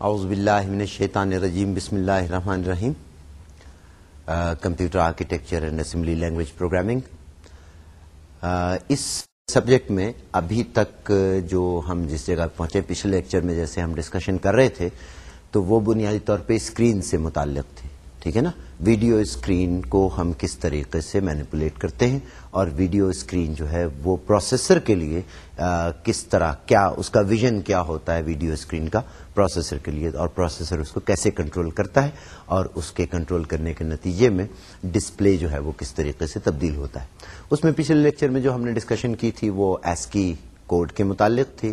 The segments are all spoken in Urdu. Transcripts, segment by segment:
اعوذ باللہ من الشیطان الرجیم، بسم اللہ الرحمن الرحیم. Computer architecture and assembly language programming. Us subject میں ابھی تک جو ہم جس جگہ پہنچے، پچھلے لیکچر میں جیسے ہم ڈسکشن کر رہے تھے، تو وہ بنیادی طور پہ اسکرین سے متعلق تھے۔ ٹھیک ہے نا؟ ویڈیو اسکرین کو ہم کس طریقے سے مینیپولیٹ کرتے ہیں اور ویڈیو اسکرین جو ہے وہ پروسیسر کے لیے کس طرح، کیا، اس کا ویژن کیا ہوتا ہے ویڈیو اسکرین کا پروسیسر کے لیے اور پروسیسر اس کو کیسے کنٹرول کرتا ہے اور اس کے کنٹرول کرنے کے نتیجے میں ڈسپلے جو ہے وہ کس طریقے سے تبدیل ہوتا ہے۔ اس میں پچھلے لیکچر میں جو ہم نے ڈسکشن کی تھی وہ ایس کی کوڈ کے متعلق تھی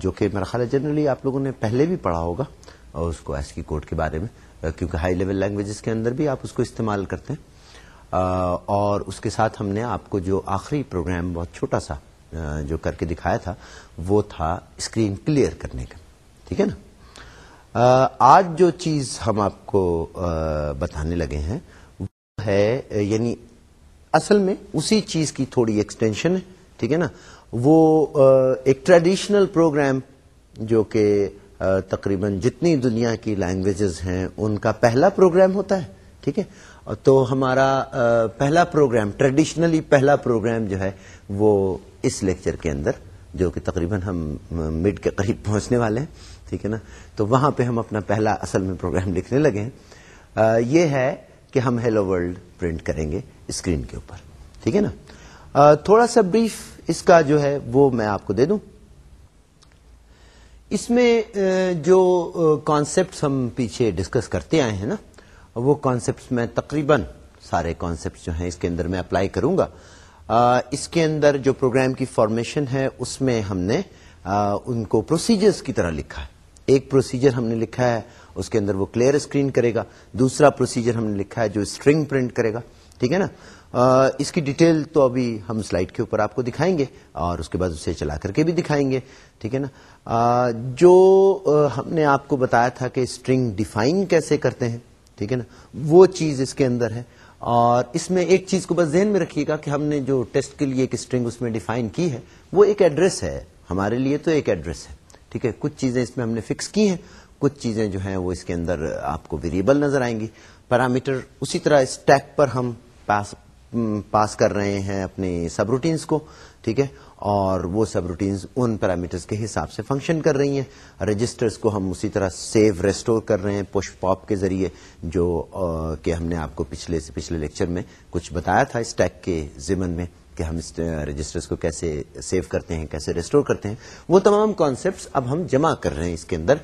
جو کہ میرا خیال ہے جنرلی آپ لوگوں نے پہلے بھی پڑھا ہوگا اور اس کو ایس کی کوڈ کے بارے میں۔ کیونکہ ہائی لیول لینگویجز کے اندر بھی آپ اس کو استعمال کرتے ہیں۔ اور اس کے ساتھ ہم نے آپ کو جو آخری پروگرام بہت چھوٹا سا جو کر کے دکھایا تھا، وہ تھا اسکرین کلیئر کرنے کا۔ ٹھیک ہے نا؟ آج جو چیز ہم آپ کو بتانے لگے ہیں، وہ ہے یعنی اصل میں اسی چیز کی تھوڑی ایکسٹینشن ہے۔ ٹھیک ہے نا؟ وہ ایک ٹریڈیشنل پروگرام جو کہ تقریباً جتنی دنیا کی لینگویجز ہیں، ان کا پہلا پروگرام ہوتا ہے، ٹھیک ہے؟ تو ہمارا پہلا پروگرام ٹریڈیشنلی پہلا پروگرام جو ہے، وہ اس لیکچر کے اندر، جو کہ تقریباً ہم مڈ کے قریب پہنچنے والے ہیں، ٹھیک ہے نا؟ تو وہاں پہ ہم اپنا پہلا اصل میں پروگرام لکھنے لگے ہیں۔ یہ ہے کہ ہم ہیلو ورلڈ پرنٹ کریں گے اسکرین کے اوپر، ٹھیک ہے نا؟ تھوڑا سا بریف اس کا جو ہے، وہ میں آپ کو دے دوں۔ اس میں جو کانسیپٹس ہم پیچھے ڈسکس کرتے آئے ہیں نا، وہ کانسیپٹس میں تقریباً سارے کانسیپٹس جو ہیں اس کے اندر میں اپلائی کروں گا۔ اس کے اندر جو پروگرام کی فارمیشن ہے، اس میں ہم نے ان کو پروسیجرز کی طرح لکھا ہے۔ ایک پروسیجر ہم نے لکھا ہے، اس کے اندر وہ کلیئر اسکرین کرے گا۔ دوسرا پروسیجر ہم نے لکھا ہے، جو اسٹرنگ پرنٹ کرے گا۔ ٹھیک ہے نا؟ اس کی ڈیٹیل تو ابھی ہم سلائڈ کے اوپر آپ کو دکھائیں گے اور اس کے بعد اسے چلا کر کے بھی دکھائیں گے۔ ٹھیک ہے نا؟ جو ہم نے آپ کو بتایا تھا کہ اسٹرنگ ڈیفائن کیسے کرتے ہیں، ٹھیک ہے نا؟ وہ چیز اس کے اندر ہے۔ اور اس میں ایک چیز کو بس ذہن میں رکھیے گا کہ ہم نے جو ٹیسٹ کے لیے ایک اسٹرنگ اس میں ڈیفائن کی ہے، وہ ایک ایڈریس ہے۔ ہمارے لیے تو ایک ایڈریس ہے، ٹھیک ہے؟ کچھ چیزیں اس میں ہم نے فکس کی ہیں، کچھ چیزیں جو ہیں وہ اس کے اندر آپ کو ویریبل نظر آئیں گی۔ پیرامیٹر اسی طرح اسٹیک پر ہم پاس پاس کر رہے ہیں اپنے سب روٹینس کو، ٹھیک ہے؟ اور وہ سب روٹینز ان پیرامیٹرز کے حساب سے فنکشن کر رہی ہیں۔ رجسٹرز کو ہم اسی طرح سیو ریسٹور کر رہے ہیں پش پاپ کے ذریعے، جو کہ ہم نے آپ کو پچھلے سے پچھلے لیکچر میں کچھ بتایا تھا اسٹیک کے ضمن میں کہ ہم اس رجسٹرز کو کیسے سیو کرتے ہیں، کیسے ریسٹور کرتے ہیں۔ وہ تمام کانسیپٹس اب ہم جمع کر رہے ہیں اس کے اندر۔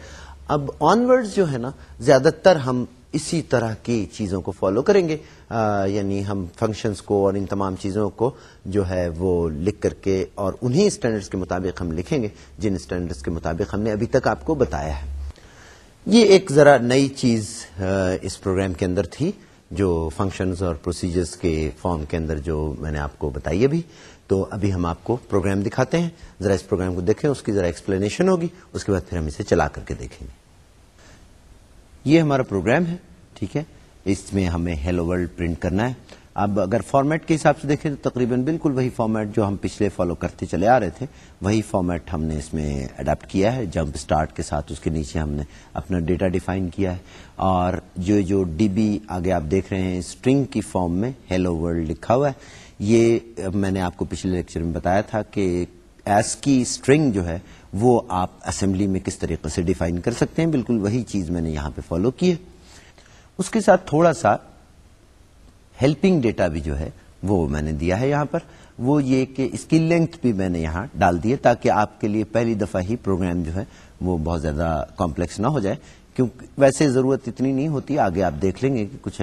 اب آن ورڈ جو ہے نا، زیادہ تر ہم اسی طرح کی چیزوں کو فالو کریں گے۔ یعنی ہم فنکشنز کو اور ان تمام چیزوں کو جو ہے وہ لکھ کر کے اور انہی اسٹینڈرڈس کے مطابق ہم لکھیں گے، جن اسٹینڈرڈس کے مطابق ہم نے ابھی تک آپ کو بتایا ہے۔ یہ ایک ذرا نئی چیز اس پروگرام کے اندر تھی جو فنکشنز اور پروسیجرز کے فارم کے اندر جو میں نے آپ کو بتائی ابھی۔ تو ابھی ہم آپ کو پروگرام دکھاتے ہیں۔ ذرا اس پروگرام کو دیکھیں، اس کی ذرا ایکسپلینیشن ہوگی، اس کے بعد پھر ہم اسے چلا کر کے دیکھیں گے۔ یہ ہمارا پروگرام ہے، ٹھیک ہے؟ اس میں ہمیں ہیلو ورلڈ پرنٹ کرنا ہے۔ اب اگر فارمیٹ کے حساب سے دیکھیں تو تقریباً بالکل وہی فارمیٹ جو ہم پچھلے فالو کرتے چلے آ رہے تھے، وہی فارمیٹ ہم نے اس میں اڈاپٹ کیا ہے۔ جمپ اسٹارٹ کے ساتھ اس کے نیچے ہم نے اپنا ڈیٹا ڈیفائن کیا ہے۔ اور جو جو ڈی بی آگے آپ دیکھ رہے ہیں اسٹرنگ کی فارم میں ہیلو ورلڈ لکھا ہوا ہے۔ یہ میں نے آپ کو پچھلے لیکچر میں بتایا تھا کہ ایس کی اسٹرنگ جو ہے وہ آپ اسمبلی میں کس طریقے سے ڈیفائن کر سکتے ہیں؟ بالکل وہی چیز میں نے یہاں پہ فالو کی ہے۔ اس کے ساتھ تھوڑا سا ہیلپنگ ڈیٹا بھی جو ہے وہ میں نے دیا ہے یہاں پر۔ وہ یہ کہ اس کی لینتھ بھی میں نے یہاں ڈال دی ہے تاکہ آپ کے لیے پہلی دفعہ ہی پروگرام جو ہے وہ بہت زیادہ کمپلیکس نہ ہو جائے۔ کیونکہ ویسے ضرورت اتنی نہیں ہوتی، آگے آپ دیکھ لیں گے کہ کچھ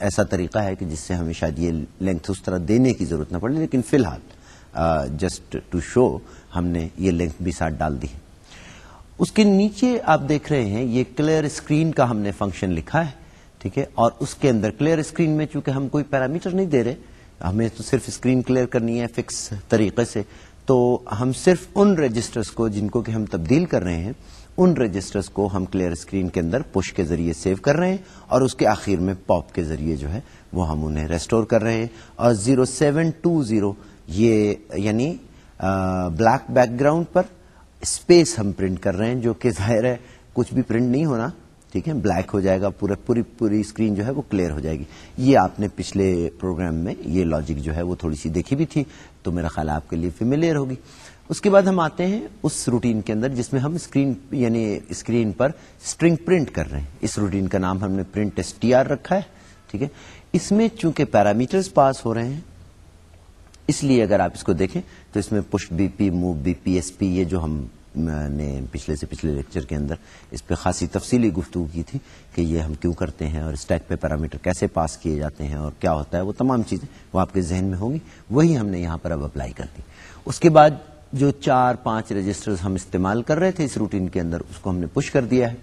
ایسا طریقہ ہے کہ جس سے ہمیں شاید یہ لینتھ اس طرح دینے کی ضرورت نہ پڑے۔ لیکن فی الحال جسٹ ٹو شو ہم نے یہ لینتھ بھی ساتھ ڈال دی ہے۔ اس کے نیچے آپ دیکھ رہے ہیں، یہ کلیئر اسکرین کا ہم نے فنکشن لکھا ہے، ٹھیک ہے؟ اور اس کے اندر کلیئر اسکرین میں چونکہ ہم کوئی پیرامیٹر نہیں دے رہے، ہمیں تو صرف اسکرین کلیئر کرنی ہے فکس طریقے سے۔ تو ہم صرف ان رجسٹرز کو، جن کو کہ ہم تبدیل کر رہے ہیں، ان رجسٹرز کو ہم کلیئر اسکرین کے اندر پش کے ذریعے سیو کر رہے ہیں اور اس کے آخر میں پاپ کے ذریعے جو ہے، وہ ہم انہیں ریسٹور کر رہے ہیں۔ اور زیرو سیون ٹو زیرو یہ یعنی بلیک بیک گراؤنڈ پر اسپیس ہم پرنٹ کر رہے ہیں، جو کہ ظاہر ہے کچھ بھی پرنٹ نہیں ہونا، ٹھیک ہے؟ بلیک ہو جائے گا، پورا، پوری پوری اسکرین جو ہے وہ کلیئر ہو جائے گی۔ یہ آپ نے پچھلے پروگرام میں، یہ لاجک جو ہے وہ تھوڑی سی دیکھی بھی تھی، تو میرا خیال آپ کے لیے فیملیئر ہوگی۔ اس کے بعد ہم آتے ہیں اس روٹین کے اندر، جس میں ہم اسکرین یعنی اسکرین پر اسٹرنگ پرنٹ کر رہے ہیں۔ اس روٹین کا نام ہم نے پرنٹ ایس ٹی آر رکھا ہے، ٹھیک ہے؟ اس میں چونکہ پیرامیٹرز پاس ہو رہے ہیں اس لیے اگر آپ اس کو دیکھیں تو اس میں push B P move B P, S P, یہ جو ہم نے پچھلے سے پچھلے لیکچر کے اندر اس پہ خاصی تفصیلی گفتگو کی تھی کہ یہ ہم کیوں کرتے ہیں اور اسٹیک پہ پیرامیٹر کیسے پاس کیے جاتے ہیں اور کیا ہوتا ہے، وہ تمام چیزیں وہ آپ کے ذہن میں ہوں گی، وہی ہم نے یہاں پر اب اپلائی کر دی۔ اس کے بعد جو چار پانچ رجسٹر ہم استعمال کر رہے تھے اس روٹین کے اندر، اس کو ہم نے پش کر دیا ہے۔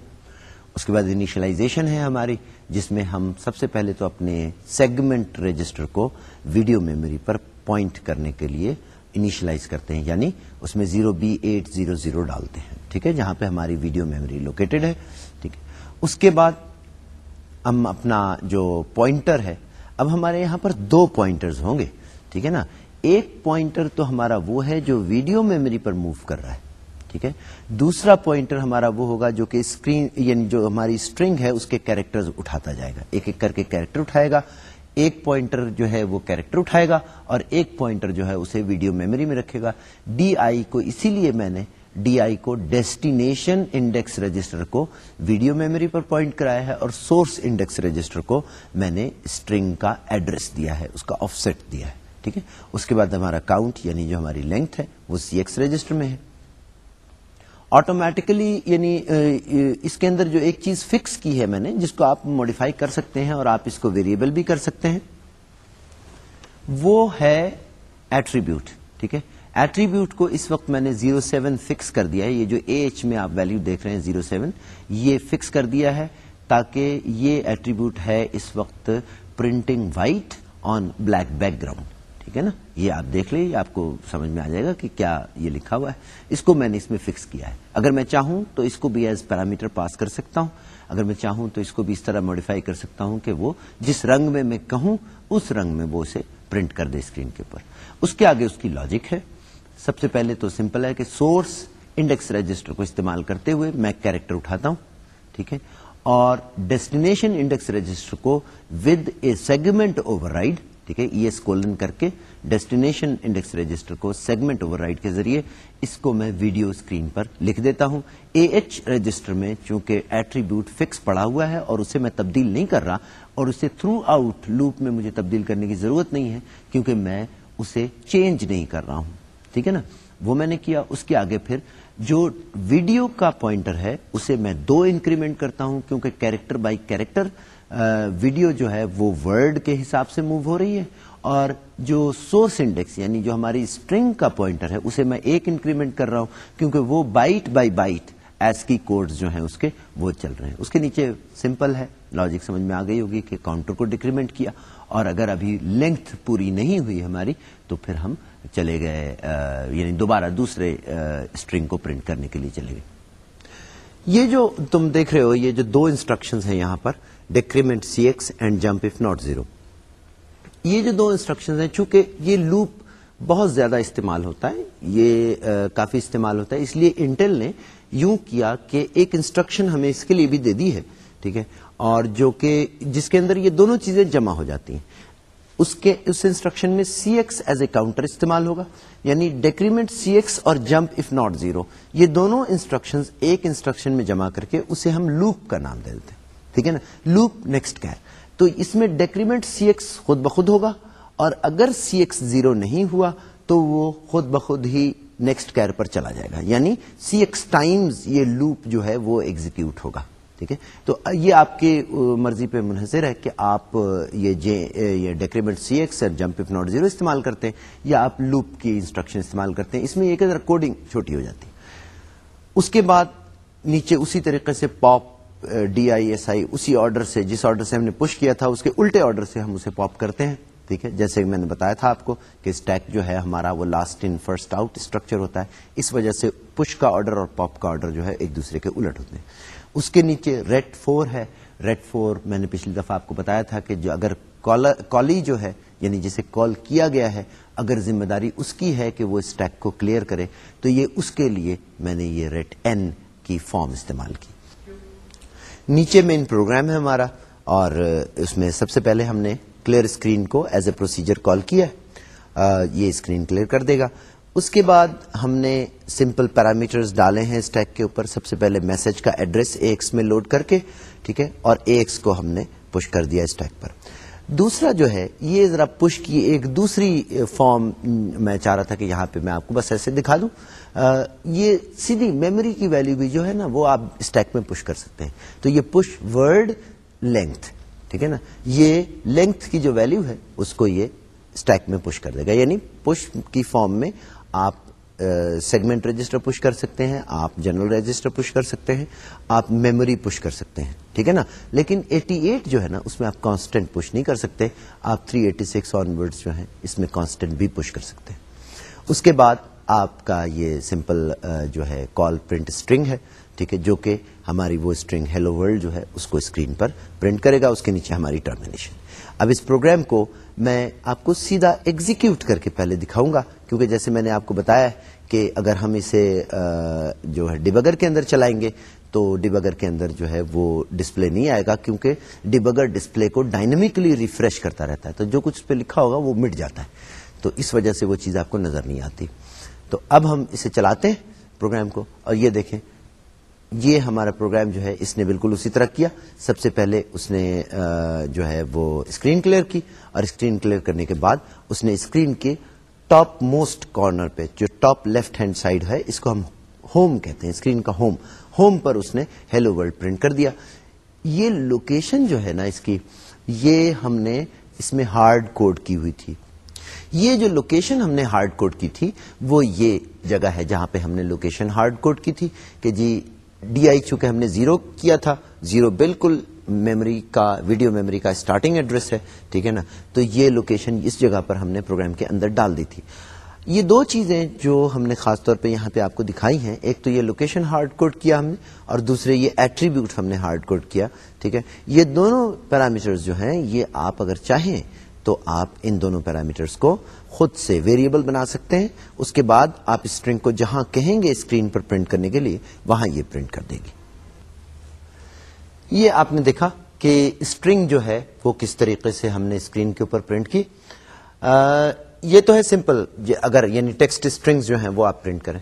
اس کے بعد انیشلائزیشن ہے ہماری، جس میں ہم سب سے پہلے تو اپنے سیگمنٹ رجسٹر کو ویڈیو میموری پر پوائنٹ کرنے کے لیے انیشلائز کرتے ہیں یعنی اس میں zero B eight zero zero ڈالتے ہیں، ٹھیک ہے؟ جہاں پہ ہماری ویڈیو میموری لوکیٹڈ ہے، ٹھیک ہے؟ اس کے بعد ہم اپنا جو پوائنٹر ہے، اب ہمارے یہاں پر دو پوائنٹرز ہوں گے، ٹھیک ہے نا؟ ایک پوائنٹر تو ہمارا وہ ہے جو ویڈیو میموری پر موو کر رہا ہے، ٹھیک ہے؟ دوسرا پوائنٹر ہمارا وہ ہوگا جو کہ اسکرین یعنی جو ہماری اسٹرنگ ہے، اس کے کیریکٹر اٹھاتا جائے گا، ایک ایک کر کے کیریکٹر اٹھائے گا ایک پوائنٹر جو ہے وہ کیریکٹر اٹھائے گا اور ایک پوائنٹر جو ہے اسے ویڈیو میموری میں رکھے گا۔ ڈی آئی کو اسی لیے میں نے ڈی آئی کو ڈیسٹینیشن انڈیکس رجسٹر کو ویڈیو میموری پر پوائنٹ کرایا ہے اور سورس انڈیکس رجسٹر کو میں نے اسٹرنگ کا ایڈریس دیا ہے، اس کا آف سیٹ دیا ہے، ٹھیک ہے؟ اس کے بعد ہمارا کاؤنٹ یعنی جو ہماری لینتھ ہے وہ سی ایکس رجسٹر میں ہے۔ آٹومیٹکلی یعنی اس کے اندر جو ایک چیز فکس کی ہے میں نے، جس کو آپ ماڈیفائی کر سکتے ہیں اور آپ اس کو ویریبل بھی کر سکتے ہیں، وہ ہے ایٹریبیوٹ ٹھیک ہے؟ ایٹریبیوٹ کو اس وقت میں نے زیرو سیون فکس کر دیا ہے، یہ جو اے ایچ میں آپ ویلو دیکھ رہے ہیں زیرو سیون یہ فکس کر دیا ہے تاکہ یہ ایٹریبیوٹ ہے اس وقت printing white on black background ٹھیک ہے نا؟ یہ آپ دیکھ لیں آپ کو سمجھ میں آ جائے گا کہ کیا یہ لکھا ہوا ہے۔ اس کو میں نے اس میں فکس کیا ہے۔ اگر میں چاہوں تو اس کو بھی ایز پیرامیٹر پاس کر سکتا ہوں۔ اگر میں چاہوں تو اس کو بھی اس طرح ماڈیفائی کر سکتا ہوں کہ وہ جس رنگ میں میں کہوں، اس رنگ میں وہ اسے پرنٹ کر دے اسکرین کے اوپر۔ اس کے آگے اس کی لاجک ہے۔ سب سے پہلے تو سمپل ہے کہ سورس انڈیکس رجسٹر کو استعمال کرتے ہوئے میں کیریکٹر اٹھاتا ہوں۔ ٹھیک ہے؟ اور ڈیسٹینیشن انڈیکس رجسٹر کو with a segment override ٹھیک ہے ای ایس کولن کر کے ڈیسٹینیشن انڈیکس رجسٹر کو سیگمنٹ اوور رائڈ کے ذریعے اس کو میں ویڈیو اسکرین پر لکھ دیتا ہوں۔ اے ایچ رجسٹر میں چونکہ ایٹریبیوٹ فکس پڑا ہوا ہے اور اسے میں تبدیل نہیں کر رہا اور اسے تھرو آؤٹ لوپ میں مجھے تبدیل کرنے کی ضرورت نہیں ہے کیونکہ میں اسے چینج نہیں کر رہا ہوں۔ ٹھیک ہے نا؟ وہ میں نے کیا، اس کے آگے پھر جو ویڈیو کا پوائنٹر ہے، اسے میں دو انکریمنٹ کرتا ہوں کیونکہ کیریکٹر بائی کیریکٹر ویڈیو جو ہے وہ ورڈ کے حساب سے موو ہو رہی ہے اور جو سورس انڈیکس یعنی جو ہماری اسٹرنگ کا پوائنٹر ہے، اسے میں ایک انکریمنٹ کر رہا ہوں کیونکہ وہ byte by byte ASCII code جو ہیں اس کے وہ چل رہے ہیں۔ اس کے نیچے سمپل ہے، لاجک سمجھ میں آ گئی ہوگی کہ کاؤنٹر کو ڈیکریمنٹ کیا اور اگر ابھی لینتھ پوری نہیں ہوئی ہماری تو پھر ہم چلے گئے یعنی دوبارہ دوسرے اسٹرنگ کو پرنٹ کرنے کے لیے چلے گئے۔ یہ جو تم دیکھ رہے ہو، یہ جو دو انسٹرکشن ہیں یہاں پر decrement C X and jump if not zero یہ جو دو انسٹرکشن ہیں، چونکہ یہ لوپ بہت زیادہ استعمال ہوتا ہے، یہ کافی استعمال ہوتا ہے، اس لیے انٹل نے یوں کیا کہ ایک انسٹرکشن ہمیں اس کے لیے بھی دے دی ہے، ٹھیک ہے؟ اور جو کہ جس کے اندر یہ دونوں چیزیں جمع ہو جاتی ہیں، اس کے، اس انسٹرکشن میں C X as a counter استعمال ہوگا یعنی ڈیکریمنٹ سی ایکس اور جمپ اف ناٹ زیرو یہ دونوں انسٹرکشن ایک انسٹرکشن میں جمع کر کے اسے ہم لوپ کا نام دے دیتے ہیں۔ ٹھیک ہے نا؟ لوپ نیکسٹ کیا ہے؟ تو اس میں ڈیکریمنٹ سی ایکس خود بخود ہوگا اور اگر سی ایکس زیرو نہیں ہوا تو وہ خود بخود ہی نیکسٹ کیئر پر چلا جائے گا۔ یعنی سی ایکس ٹائمز یہ لوپ جو ہے وہ ایگزیکیوٹ ہوگا۔ ٹھیک ہے؟ تو یہ آپ کی مرضی پہ منحصر ہے کہ آپ یہ جے یہ ڈیکریمنٹ سی ایکس اور جمپ اف ناٹ زیرو استعمال کرتے ہیں یا آپ لوپ کی انسٹرکشن استعمال کرتے ہیں۔ اس میں ایک کوڈنگ چھوٹی ہو جاتی۔ ہے اس کے بعد نیچے اسی طریقے سے پاپ ڈی آئی ایس آئی اسی آرڈر سے جس آرڈر سے ہم نے پش کیا تھا، اس کے الٹے آرڈر سے ہم اسے پاپ کرتے ہیں، ٹھیک ہے؟ جیسے میں نے بتایا تھا آپ کو کہ اسٹیک جو ہے، ہمارا وہ last in first out structure ہوتا ہے، اس وجہ سے پش کا آرڈر اور پاپ کا آرڈر جو ہے ایک دوسرے کے الٹ ہوتے ہیں۔ اس کے نیچے ریٹ فور ہے۔ ریٹ فور میں نے پچھلی دفعہ آپ کو بتایا تھا کہ جو اگر کالی جو ہے یعنی جسے کال کیا گیا ہے، اگر ذمہ داری اس کی ہے کہ وہ اسٹیک کو کلیئر کرے، تو یہ اس کے لیے میں نے یہ ریٹ این کی فارم استعمال کی۔ نیچے مین پروگرام ہے ہمارا اور اس میں سب سے پہلے ہم نے کلیئر اسکرین کو ایز اے پروسیجر کال کیا ہے۔ یہ اسکرین کلیئر کر دے گا۔ اس کے بعد ہم نے سمپل پیرامیٹرز ڈالے ہیں اسٹیک کے اوپر۔ سب سے پہلے میسج کا ایڈریس اے ایکس میں لوڈ کر کے، ٹھیک ہے؟ اور اے ایکس کو ہم نے پش کر دیا اسٹیک پر۔ دوسرا جو ہے، یہ ذرا پش کی ایک دوسری فارم میں چاہ رہا تھا کہ یہاں پہ میں آپ کو بس ایسے دکھا دوں۔ یہ سیدھی میموری کی ویلو بھی جو ہے نا، وہ آپ اسٹیک میں پش کر سکتے ہیں۔ تو یہ پش ورڈ لینتھ ٹھیک ہے نا؟ یہ لینتھ کی جو ویلو ہے، اس کو یہ اسٹیک میں پش کر دے گا۔ یعنی پش کی فارم میں آپ سیگمنٹ رجسٹر پش کر سکتے ہیں، آپ جنرل رجسٹر پش کر سکتے ہیں، آپ میموری پش کر سکتے ہیں، ٹھیک ہے نا؟ لیکن ایٹی ایٹ جو ہے نا، اس میں آپ کانسٹنٹ پش نہیں کر سکتے، آپ three eighty six onward جو ہیں، اس میں کانسٹنٹ بھی پش کر سکتے ہیں۔ اس کے بعد آپ کا یہ سمپل جو ہے کال پرنٹ اسٹرنگ ہے، ٹھیک ہے، جو کہ ہماری وہ اسٹرنگ ہیلو ورلڈ جو ہے، اس کو اسکرین پر پرنٹ کرے گا، اس کے نیچے ہماری ٹرمینیشن اب اس پروگرام کو میں آپ کو سیدھا ایگزیکیوٹ کر کے پہلے دکھاؤں گا، کیونکہ جیسے میں نے آپ کو بتایا کہ اگر ہم اسے جو ہے ڈبگر کے اندر چلائیں گے، تو ڈبگر کے اندر جو ہے وہ ڈسپلے نہیں آئے گا، کیونکہ ڈبگر ڈسپلے کو ڈائنمکلی ریفریش کرتا رہتا ہے۔ تو جو کچھ اس پہ لکھا ہوگا وہ مٹ جاتا ہے۔ تو اس وجہ سے وہ چیز آپ کو نظر نہیں آتی۔ تو اب ہم اسے چلاتے ہیں پروگرام کو، اور یہ دیکھیں۔ یہ ہمارا پروگرام جو ہے، اس نے بالکل اسی طرح کیا۔ سب سے پہلے اس نے جو ہے، وہ اسکرین کلیئر کی اور اسکرین کلیئر کرنے کے بعد اس نے اسکرین کے ٹاپ موسٹ کارنر پہ، جو ٹاپ لیفٹ ہینڈ سائڈ ہے، اس کو ہم ہوم کہتے ہیں، اسکرین کا ہوم۔ ہوم پر اس نے ہیلو ورلڈ پرنٹ کر دیا۔ یہ لوکیشن جو ہے نا اس کی، یہ ہم نے اس میں ہارڈ کوڈ کی ہوئی تھی۔ یہ جو لوکیشن ہم نے ہارڈ کوڈ کی تھی، وہ یہ جگہ ہے جہاں پہ ہم نے لوکیشن ہارڈ کوڈ کی تھی کہ جی ڈی آئی چونکہ ہم نے زیرو کیا تھا، زیرو بالکل میموری کا، ویڈیو میموری کا اسٹارٹنگ ایڈریس ہے، ٹھیک ہے نا؟ تو یہ لوکیشن اس جگہ پر ہم نے پروگرام کے اندر ڈال دی تھی۔ یہ دو چیزیں جو ہم نے خاص طور پہ یہاں پہ آپ کو دکھائی ہیں، ایک تو یہ لوکیشن ہارڈ کوڈ کیا ہم نے، اور دوسرے یہ ایٹریبیوٹ ہم نے ہارڈ کوڈ کیا، ٹھیک ہے؟ یہ دونوں پیرامیٹر جو ہیں، یہ آپ اگر چاہیں تو آپ ان دونوں پیرامیٹرز کو خود سے ویریبل بنا سکتے ہیں۔ اس کے بعد آپ اسٹرنگ کو جہاں کہیں گے اسکرین پر پرنٹ کرنے کے لیے وہاں یہ پرنٹ کر دے گی یہ آپ نے دیکھا کہ اسٹرنگ جو ہے وہ کس طریقے سے ہم نے اسکرین کے اوپر پرنٹ کی۔ آ, یہ تو ہے سمپل اگر یعنی ٹیکسٹ اسٹرنگ جو ہیں وہ آپ پرنٹ کریں۔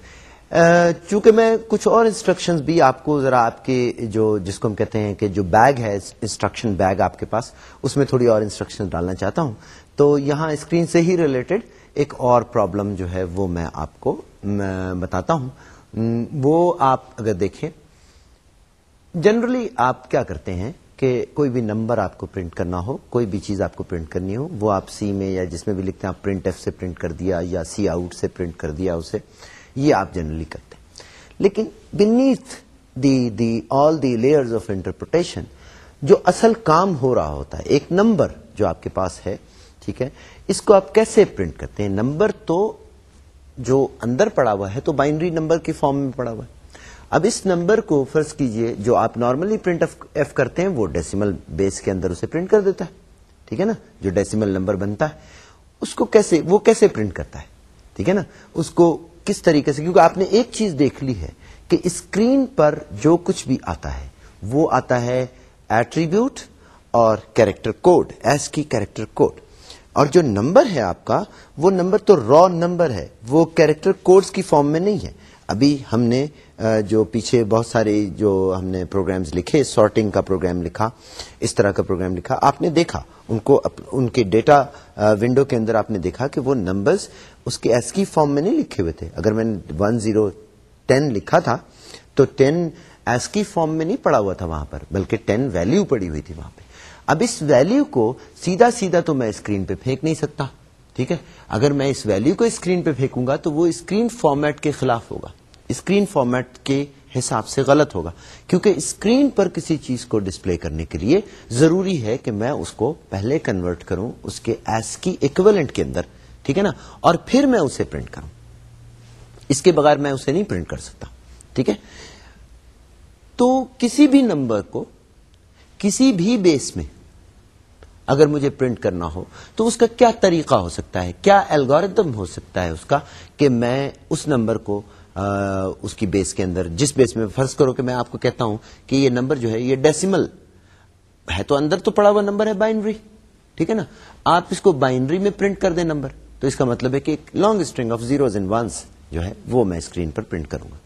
چونکہ میں کچھ اور انسٹرکشن بھی آپ کو ذرا آپ کے جو جس کو ہم کہتے ہیں کہ جو بیگ ہے انسٹرکشن بیگ آپ کے پاس اس میں تھوڑی اور انسٹرکشن ڈالنا چاہتا ہوں۔ تو یہاں اسکرین سے ہی ریلیٹڈ ایک اور پرابلم جو ہے وہ میں آپ کو بتاتا ہوں۔ وہ آپ اگر دیکھیں جنرلی آپ کیا کرتے ہیں کہ کوئی بھی نمبر آپ کو پرنٹ کرنا ہو، کوئی بھی چیز آپ کو پرنٹ کرنی ہو، وہ آپ سی میں یا جس میں بھی لکھتے ہیں، آپ پرنٹ ایف سے پرنٹ کر دیا یا سی آؤٹ سے پرنٹ کر دیا اسے، یہ آپ جنرلی کرتے ہیں۔ لیکن beneath the the all the layer of interpretation جو اصل کام ہو رہا ہوتا ہے، ایک نمبر جو آپ کے پاس ہے ٹھیک ہے؟ اس کو آپ کیسے پرنٹ کرتے ہیں؟ نمبر تو جو اندر پڑا ہوا ہے تو بائنڈری نمبر کی فارم میں پڑا ہوا ہے۔ اب اس نمبر کو فرض کیجیے، جو آپ نارملی پرنٹ ایف کرتے ہیں، وہ ڈیسیمل بیس کے اندر اسے پرنٹ کر دیتا ہے۔ ٹھیک ہے نا؟ جو ڈیسیمل نمبر بنتا ہے۔ اس کو کیسے، وہ کیسے پرنٹ کرتا ہے؟ ٹھیک ہے نا؟ اس کو کس طریقے سے؟ کیونکہ آپ نے ایک چیز دیکھ لی ہے کہ اسکرین پر جو کچھ بھی آتا ہے، وہ آتا ہے ایٹریبیوٹ اور character code ASCII character code اور جو نمبر ہے آپ کا، وہ نمبر تو را نمبر ہے، وہ کیریکٹر کوڈز کی فارم میں نہیں ہے۔ ابھی ہم نے جو پیچھے بہت سارے جو ہم نے پروگرامز لکھے سارٹنگ کا پروگرام لکھا، اس طرح کا پروگرام لکھا، آپ نے دیکھا۔ ان کو ان کے ڈیٹا ونڈو کے اندر آپ نے دیکھا کہ وہ نمبرز اس کے ایس کی فارم میں نہیں لکھے ہوئے تھے۔ اگر میں نے ون زیرو ٹین لکھا تھا، تو ٹین ایس کی فارم میں نہیں پڑا ہوا تھا وہاں پر، بلکہ ٹین ویلو پڑی ہوئی تھی وہاں پہ۔ اب اس ویلو کو سیدھا سیدھا تو میں اسکرین پہ پھینک نہیں سکتا، ٹھیک ہے؟ اگر میں اس ویلو کو اسکرین پہ پھینکوں گا تو وہ اسکرین فارمیٹ کے خلاف ہوگا۔ اسکرین فارمیٹ کے حساب سے غلط ہوگا۔ کیونکہ اسکرین پر کسی چیز کو ڈسپلے کرنے کے لیے ضروری ہے کہ میں اس کو پہلے کنورٹ کروں، اس کے ایس کی اکویلنٹ کے اندر، ٹھیک ہے نا؟ اور پھر میں اسے پرنٹ کروں۔ اس کے بغیر میں اسے نہیں پرنٹ کر سکتا، ٹھیک ہے؟ تو کسی بھی نمبر کو کسی بھی بیس میں اگر مجھے پرنٹ کرنا ہو، تو اس کا کیا طریقہ ہو سکتا ہے؟ کیا الگوریدم ہو سکتا ہے اس کا کہ میں اس نمبر کو اس کی بیس کے اندر، جس بیس میں فرض کرو کہ میں آپ کو کہتا ہوں کہ یہ نمبر جو ہے، یہ ڈیسیمل ہے، تو اندر تو پڑا ہوا نمبر ہے بائنڈری، ٹھیک ہے نا؟ آپ اس کو بائنڈری میں پرنٹ کر دیں نمبر، تو اس کا مطلب ہے کہ ایک long string of zeros and ones جو ہے، وہ میں اسکرین پر پرنٹ کروں گا۔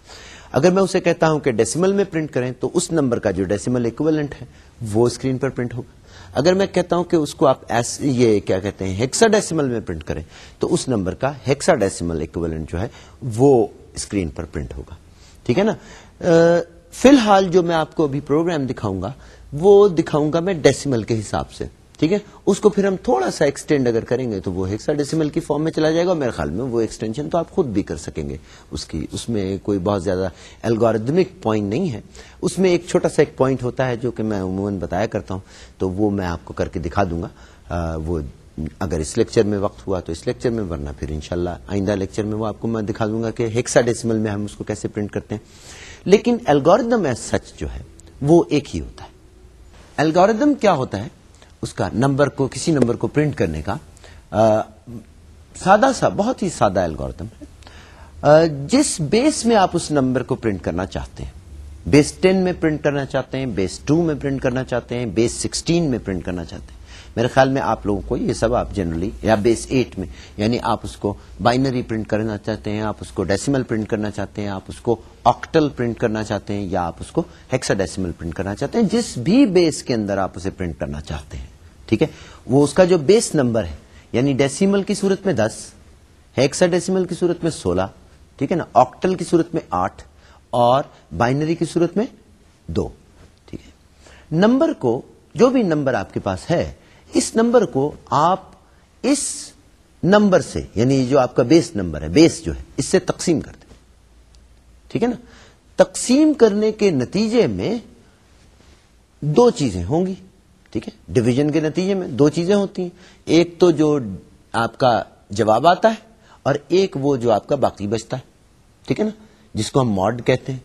اگر میں اسے کہتا ہوں کہ ڈیسیمل میں پرنٹ کریں تو اس نمبر کا جو ڈیسیمل اکویلنٹ ہے وہ اسکرین پر پرنٹ ہوگا۔ اگر میں کہتا ہوں کہ اس کو آپ ایس یہ کیا کہتے ہیں ہیکسا ڈیسیمل میں پرنٹ کریں تو اس نمبر کا ہیکسا ڈیسیمل اکویلنٹ جو ہے وہ اسکرین پر پرنٹ ہوگا۔ ٹھیک ہے نا؟ فی الحال جو میں آپ کو ابھی پروگرام دکھاؤں گا، وہ دکھاؤں گا میں ڈیسیمل کے حساب سے۔ ٹھیک ہے؟ اس کو پھر ہم تھوڑا سا ایکسٹینڈ اگر کریں گے تو وہ ہیکسا ڈیسیمل کی فارم میں چلا جائے گا میرے خیال میں وہ ایکسٹینشن تو آپ خود بھی کر سکیں گے۔ اس کی اس میں کوئی بہت زیادہ الگوریدمک پوائنٹ نہیں ہے۔ اس میں ایک چھوٹا سا ایک پوائنٹ ہوتا ہے جو کہ میں عموماً بتایا کرتا ہوں، تو وہ میں آپ کو کر کے دکھا دوں گا۔ وہ اگر اس لیکچر میں وقت ہوا تو اس لیکچر میں، ورنہ پھر انشاءاللہ آئندہ لیکچر میں وہ آپ کو میں دکھا دوں گا کہ ہیکسا ڈیسیمل میں ہم اس کو کیسے پرنٹ کرتے ہیں۔ لیکن الگوریدم ایز سچ جو ہے، وہ ایک ہی ہوتا ہے۔ الگوریدم کیا ہوتا ہے؟ اس کا نمبر کو، کسی نمبر کو پرنٹ کرنے کا سادہ سا، بہت ہی سادہ الگوریدم ہے۔ جس بیس میں آپ اس نمبر کو پرنٹ کرنا چاہتے ہیں، بیس ٹین میں پرنٹ کرنا چاہتے ہیں، بیس ٹو میں پرنٹ کرنا چاہتے ہیں، بیس سکسٹین میں پرنٹ کرنا چاہتے ہیں۔ میرے خیال میں آپ لوگوں کو یہ سب آپ جنرلی یا بیس ایٹ میں یعنی آپ اس کو بائنری پرنٹ کرنا چاہتے ہیں، آپ اس کو ڈیسیمل پرنٹ کرنا چاہتے ہیں، آپ اس کو آکٹل پرنٹ کرنا چاہتے ہیں یا آپ اس کو ہیکسا ڈیسیمل پرنٹ کرنا چاہتے ہیں، جس بھی بیس کے اندر آپ اسے پرنٹ کرنا چاہتے ہیں، ٹھیک ہے؟ وہ اس کا جو بیس نمبر ہے یعنی ڈیسیمل کی صورت میں دس ہیکسا ڈیسیمل کی صورت میں سولہ، ٹھیک ہے نا؟ آکٹل کی صورت میں آٹھ اور بائنری کی صورت میں دو، ٹھیک ہے؟ نمبر کو، جو بھی نمبر آپ کے پاس ہے اس نمبر کو آپ اس نمبر سے یعنی جو آپ کا بیس نمبر ہے، بیس جو ہے، اس سے تقسیم کر دیں۔ ٹھیک ہے نا؟ تقسیم کرنے کے نتیجے میں دو چیزیں ہوں گی۔ ٹھیک ہے؟ ڈویژن کے نتیجے میں دو چیزیں ہوتی ہیں۔ ایک تو جو آپ کا جواب آتا ہے اور ایک وہ جو آپ کا باقی بچتا ہے۔ ٹھیک ہے نا؟ جس کو ہم ماڈ کہتے ہیں۔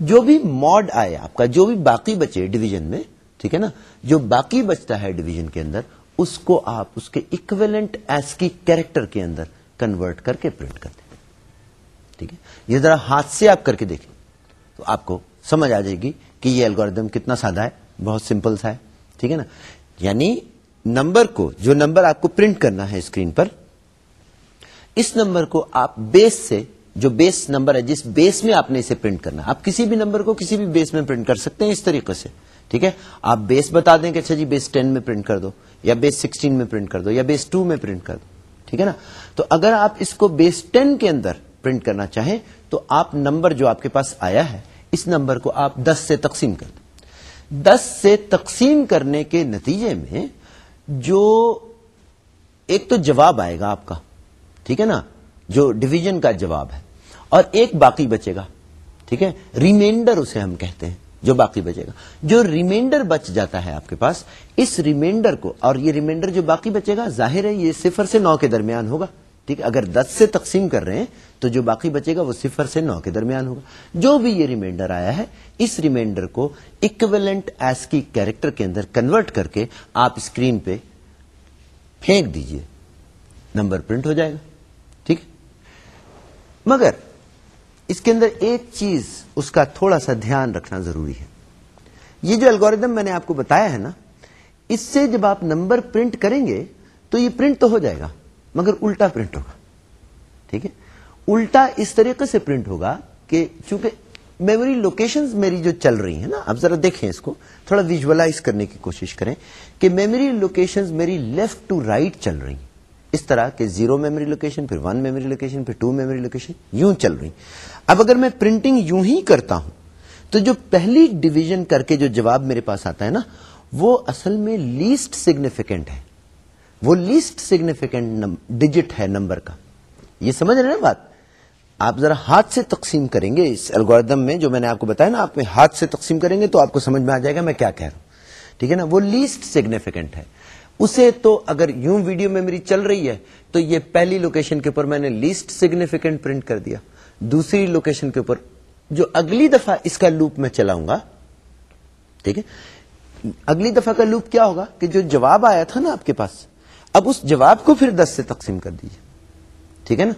جو بھی ماڈ آئے آپ کا، جو بھی باقی بچے ڈویژن میں ٹھیک ہے نا؟ جو باقی بچتا ہے ڈویژن کے اندر، اس کو آپ اس کے اکویلنٹ ایس کی کیریکٹر کے اندر کنورٹ کر کے پرنٹ کر دیں ٹھیک ہے؟ یہ ذرا ہاتھ سے آپ کر کے دیکھیں۔ تو آپ کو سمجھ آ جائے گی کہ یہ الگوریدم کتنا سادہ ہے، بہت سمپل سا ہے۔ ٹھیک ہے نا؟ یعنی نمبر کو، جو نمبر آپ کو پرنٹ کرنا ہے اسکرین پر، اس نمبر کو آپ بیس سے، جو بیس نمبر ہے، جس بیس میں آپ نے اسے پرنٹ کرنا آپ کسی بھی نمبر کو کسی بھی بیس میں پرنٹ کر سکتے ہیں اس طریقے سے۔ ٹھیک ہے؟ آپ بیس بتا دیں کہ اچھا جی بیس ٹین میں پرنٹ کر دو، یا بیس سکسٹین میں پرنٹ کر دو، یا بیس ٹو میں پرنٹ کر دو، ٹھیک ہے نا؟ تو اگر آپ اس کو بیس ٹین کے اندر پرنٹ کرنا چاہیں، تو آپ نمبر جو آپ کے پاس آیا ہے، اس نمبر کو آپ دس سے تقسیم کر دیں۔ دس سے تقسیم کرنے کے نتیجے میں جو ایک تو جواب آئے گا آپ کا، ٹھیک ہے نا؟ جو ڈویژن کا جواب ہے، اور ایک باقی بچے گا، ٹھیک ہے؟ ریمائنڈر اسے ہم کہتے ہیں۔ جو باقی بچے گا۔ جو ریمائنڈر بچ جاتا ہے آپ کے پاس، اس ریمائنڈر کو، اور یہ ریمائنڈر جو باقی بچے گا، ظاہر ہے یہ صفر سے نو کے درمیان ہوگا۔ ٹھیک، اگر دس سے تقسیم کر رہے ہیں، تو جو باقی بچے گا، وہ صفر سے نو کے درمیان ہوگا۔ جو بھی یہ ریمائنڈر آیا ہے، اس ریمائنڈر کو اکویلنٹ ایس کی کیریکٹر کے اندر کنورٹ کر کے آپ اسکرین پہ پھینک دیجیے۔ نمبر پرنٹ ہو جائے گا۔ ٹھیک۔ مگر اس کے اندر ایک چیز اس کا تھوڑا سا دھیان رکھنا ضروری ہے۔ یہ جو الگوریدم میں نے آپ کو بتایا ہے نا، اس سے جب آپ نمبر پرنٹ کریں گے تو یہ پرنٹ تو ہو جائے گا، مگر الٹا پرنٹ ہوگا۔ ٹھیک ہے؟ الٹا اس طریقے سے پرنٹ ہوگا کہ چونکہ میموری لوکیشن میری جو چل رہی ہیں نا اب ذرا دیکھیں اس کو، تھوڑا ویژلائز کرنے کی کوشش کریں کہ میموری لوکیشن میری لیفٹ ٹو رائٹ چل رہی ہیں۔ اس طرح کہ زیرو میموری لوکیشن، پھر ون میموری لوکیشن، پھر ٹو میموری لوکیشن، یوں چل رہی اب اگر میں پرنٹنگ یوں ہی کرتا ہوں، تو جو پہلی ڈویژن کر کے جو جواب میرے پاس آتا ہے نا، وہ اصل میں لیسٹ سگنیفیکینٹ ہے۔ وہ لیسٹ سگنیفیکینٹ ڈیجٹ ہے نمبر کا۔ یہ سمجھ رہے نا بات؟ آپ ذرا ہاتھ سے تقسیم کریں گے۔ اس الگوریدم میں جو میں نے آپ کو بتایا نا، آپ ہاتھ سے تقسیم کریں گے تو آپ کو سمجھ میں آ جائے گا میں کیا کہہ رہا ہوں۔ ٹھیک ہے نا؟ وہ لیسٹ سگنیفیکینٹ ہے۔ اسے تو اگر یوں ویڈیو میموری چل رہی ہے تو یہ پہلی لوکیشن کے اوپر میں نے لیسٹ سگنیفیکینٹ پرنٹ کر دیا۔ دوسری لوکیشن کے اوپر جو اگلی دفعہ اس کا لوپ میں چلاؤں گا، ٹھیک ہے؟ اگلی دفعہ کا لوپ کیا ہوگا کہ جو جواب آیا تھا نا آپ کے پاس، اب اس جواب کو پھر دس سے تقسیم کر دیجیے ٹھیک ہے نا؟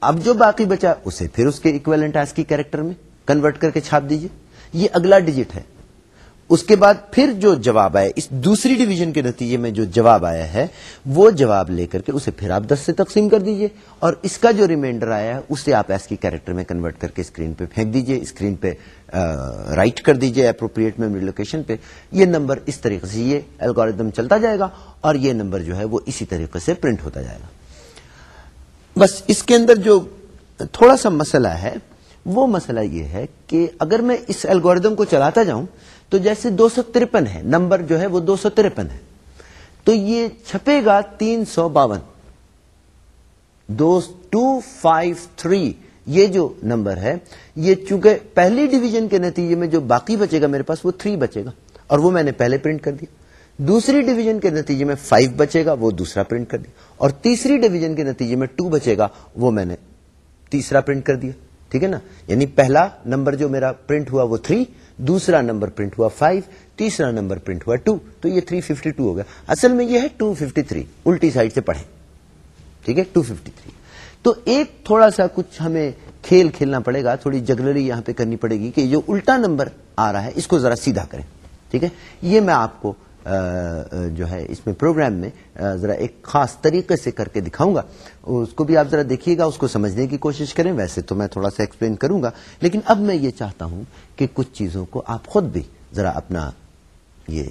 اب جو باقی بچا، اسے پھر اس کے اکویلنٹ کی کیریکٹر میں کنورٹ کر کے چھاپ دیجیے یہ اگلا ڈیجٹ ہے۔ اس کے بعد پھر جو جواب آیا، اس دوسری ڈویژن کے نتیجے میں جو جواب آیا ہے، وہ جواب لے کر کے اسے پھر آپ دس سے تقسیم کر دیجیے۔ اور اس کا جو ریمائنڈر آیا ہے اسے آپ ایس کی کیریکٹر میں کنورٹ کر کے اسکرین پہ پھینک دیجیے اسکرین پہ رائٹ کر دیجیے اپروپریٹ میموری لوکیشن پہ۔ یہ نمبر اس طریقے سے یہ الگوریدم چلتا جائے گا اور یہ نمبر جو ہے وہ اسی طریقے سے پرنٹ ہوتا جائے گا۔ بس اس کے اندر جو تھوڑا سا مسئلہ ہے، وہ مسئلہ یہ ہے کہ اگر میں اس الگوریدم کو چلاتا جاؤں تو جیسے دو سو ترپن ہے، نمبر جو ہے وہ دو سو ترپن ہے۔ تو یہ چھپے گا تین سو باون۔ دو ٹو فائیو تھری، یہ جو نمبر ہے، یہ چونکہ پہلی ڈویژن کے نتیجے میں جو باقی بچے گا میرے پاس، وہ تھری بچے گا۔ اور وہ میں نے پہلے پرنٹ کر دیا۔ دوسری ڈویژن کے نتیجے میں فائیو بچے گا، وہ دوسرا پرنٹ کر دیا۔ اور تیسری ڈویژن کے نتیجے میں ٹو بچے گا، وہ میں نے تیسرا پرنٹ کر دیا۔ ٹھیک ہے نا؟ یعنی پہلا نمبر جو میرا پرنٹ ہوا وہ تھری دوسرا نمبر پرنٹ ہوا فائیو، تیسرا نمبر پرنٹ ہوا 2 تو یہ تھری ففٹی ٹو ہو گیا۔ اصل میں یہ ہے ٹو ففٹی تھری، الٹی سائڈ سے پڑھیں۔ ٹھیک ہے؟ Two fifty three. تو ایک تھوڑا سا کچھ ہمیں کھیل کھیلنا پڑے گا، تھوڑی جگلری یہاں پہ کرنی پڑے گی کہ جو الٹا نمبر آ رہا ہے، اس کو ذرا سیدھا کریں۔ ٹھیک ہے؟ یہ میں آپ کو جو ہے، اس میں پروگرام میں ذرا ایک خاص طریقے سے کر کے دکھاؤں گا۔ اس کو بھی آپ ذرا دیکھیے گا، اس کو سمجھنے کی کوشش کریں۔ ویسے تو میں تھوڑا سا ایکسپلین کروں گا، لیکن اب میں یہ چاہتا ہوں کہ کچھ چیزوں کو آپ خود بھی ذرا اپنا یہ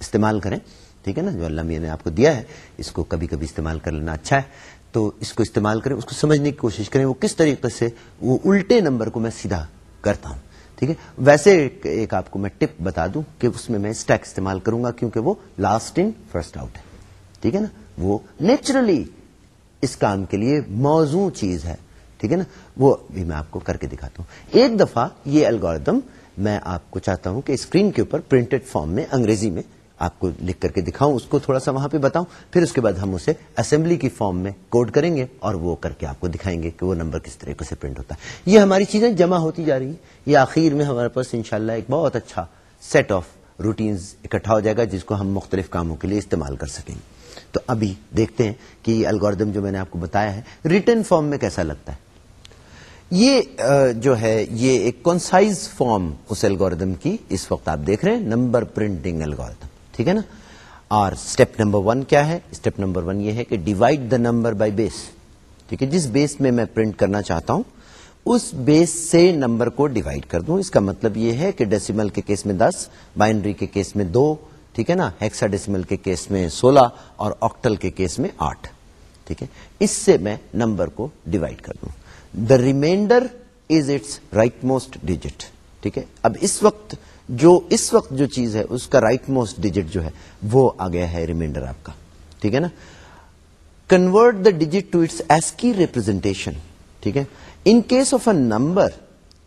استعمال کریں۔ ٹھیک ہے نا؟ جو اللہ میاں نے آپ کو دیا ہے، اس کو کبھی کبھی استعمال کر لینا اچھا ہے۔ تو اس کو استعمال کریں، اس کو سمجھنے کی کوشش کریں۔ وہ کس طریقے سے، وہ الٹے نمبر کو میں سیدھا کرتا ہوں۔ ٹھیک ہے؟ ویسے ایک آپ کو میں ٹپ بتا دوں کہ اس میں میں اسٹیک استعمال کروں گا کیونکہ وہ لاسٹ ان فرسٹ آؤٹ ہے۔ ٹھیک ہے نا؟ وہ نیچرلی اس کام کے لیے موزوں چیز ہے۔ ٹھیک ہے نا؟ وہ بھی میں آپ کو کر کے دکھاتا ہوں۔ ایک دفعہ یہ الگوردم میں آپ کو چاہتا ہوں کہ اسکرین کے اوپر پرنٹڈ فارم میں انگریزی میں آپ کو لکھ کر کے دکھاؤں، اس کو تھوڑا سا وہاں پہ بتاؤں، پھر اس کے بعد ہم اسے اسمبلی کی فارم میں کوڈ کریں گے اور وہ کر کے آپ کو دکھائیں گے کہ وہ نمبر کس طریقے سے پرنٹ ہوتا ہے۔ یہ ہماری چیزیں جمع ہوتی جا رہی ہیں۔ یہ آخر میں ہمارے پاس انشاءاللہ ایک بہت اچھا سیٹ آف روٹینز اکٹھا ہو جائے گا، جس کو ہم مختلف کاموں کے لیے استعمال کر سکیں۔ گے تو ابھی دیکھتے ہیں کہ یہ الگوردم جو میں نے آپ کو بتایا ہے ریٹرن فارم میں کیسا لگتا ہے؟ یہ جو ہے، یہ ایک کنسائز فارم اس الگوردم کی، اس وقت آپ دیکھ رہے ہیں نمبر پرنٹنگ الگوردم ٹھیک ہے نا؟ اور اسٹیپ نمبر ون کیا ہے؟ اسٹیپ نمبر ون یہ ہے کہ divide the number by base ٹھیک ہے، جس بیس میں میں پرنٹ کرنا چاہتا ہوں، اس بیس سے نمبر کو ڈیوائڈ کر دوں۔ اس کا مطلب یہ ہے کہ ڈیسیمل کے کیس میں دس بائنڈری کے کیس میں دو، ٹھیک ہے نا؟ ہیکسا ڈیسیمل کے کیس میں سولہ اور آکٹل کے کیس میں آٹھ۔ ٹھیک ہے؟ اس سے میں نمبر کو ڈیوائڈ کر دوں۔ The remainder is its rightmost digit ٹھیک ہے؟ اب اس وقت جو اس وقت جو چیز ہے، اس کا رائٹ موسٹ ڈیجٹ جو ہے، وہ آ گیا ہے ریمائنڈر آپ کا۔ ٹھیک ہے نا؟ Convert the digit to its ASCII representation ٹھیک ہے؟ In case of a number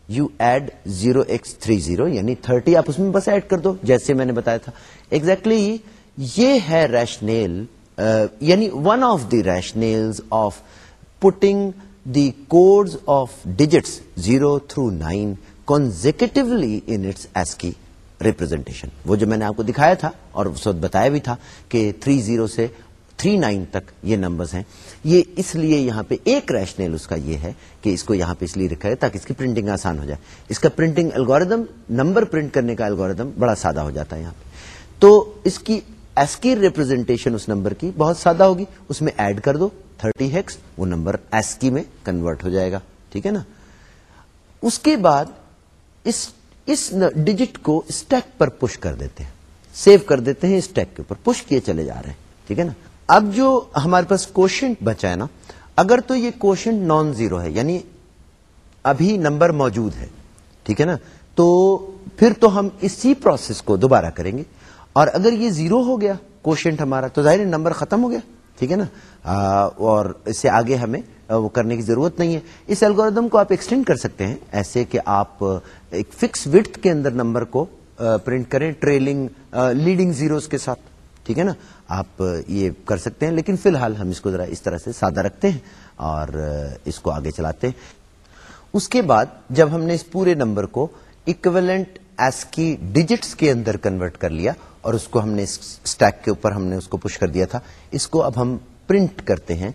you add zero X three zero یعنی تھرٹی آپ اس میں بس ایڈ کر دو، جیسے میں نے بتایا تھا۔ ایگزیکٹلی exactly یہ ہے ریشنیل یعنی one of the rationale of putting the code of digits zero through nine consecutively in its ASCII representation وہ جو میں نے آپ کو دکھایا تھا اور اس وقت بتایا بھی تھا کہ تھری زیرو سے تھری نائن تک یہ نمبرز ہیں۔ یہ اس لیے یہاں پہ ایک ریشنل اس کا یہ ہے کہ اس کو یہاں پہ اس لیے رکھا ہے تاکہ اس کی پرنٹنگ آسان ہو جائے۔ اس کا پرنٹنگ الگوریدم نمبر پرنٹ کرنے کا الگوریدم بڑا سادہ ہو جاتا ہے یہاں پہ۔ تو اس کی ایس کی ریپرزینٹیشن اس نمبر کی بہت سادہ ہوگی۔ اس میں ایڈ کر دو تھرٹی ہیکس وہ نمبر ایس کی میں کنورٹ ہو جائے گا۔ ٹھیک ہے نا؟ اس کے بعد اس اس ڈیجٹ کو اسٹیک پر پش کر دیتے ہیں۔ سیو کر دیتے ہیں اسٹیک کے اوپر۔ پش کیے چلے جا رہے ہیں۔ ٹھیک ہے نا؟ اب جو ہمارے پاس کوشن بچا ہے نا، اگر تو یہ کوشن نان زیرو ہے یعنی ابھی نمبر موجود ہے۔ ٹھیک ہے نا؟ تو پھر تو ہم اسی پروسیس کو دوبارہ کریں گے۔ اور اگر یہ زیرو ہو گیا کوشنٹ ہمارا، تو ظاہر نمبر ختم ہو گیا۔ ٹھیک ہے نا؟ اور اس سے آگے ہمیں وہ کرنے کی ضرورت نہیں ہے۔ اس الگوریدم کو آپ ایکسٹینڈ کر سکتے ہیں، ایسے کہ آپ ایک فکس وڈھ کے اندر نمبر کو پرنٹ کریں ٹریلنگ لیڈنگ زیروز کے ساتھ۔ ٹھیک ہے نا؟ آپ یہ کر سکتے ہیں، لیکن فی الحال ہم اس کو ذرا اس طرح سے سادہ رکھتے ہیں اور اس کو آگے چلاتے ہیں۔ اس کے بعد جب ہم نے اس پورے نمبر کو اکویلنٹ ایس کی ڈیجٹس کے اندر کنورٹ کر لیا اور اس کو ہم نے اسٹیک کے اوپر ہم نے اس کو پش کر دیا تھا، اس کو اب ہم پرنٹ کرتے ہیں۔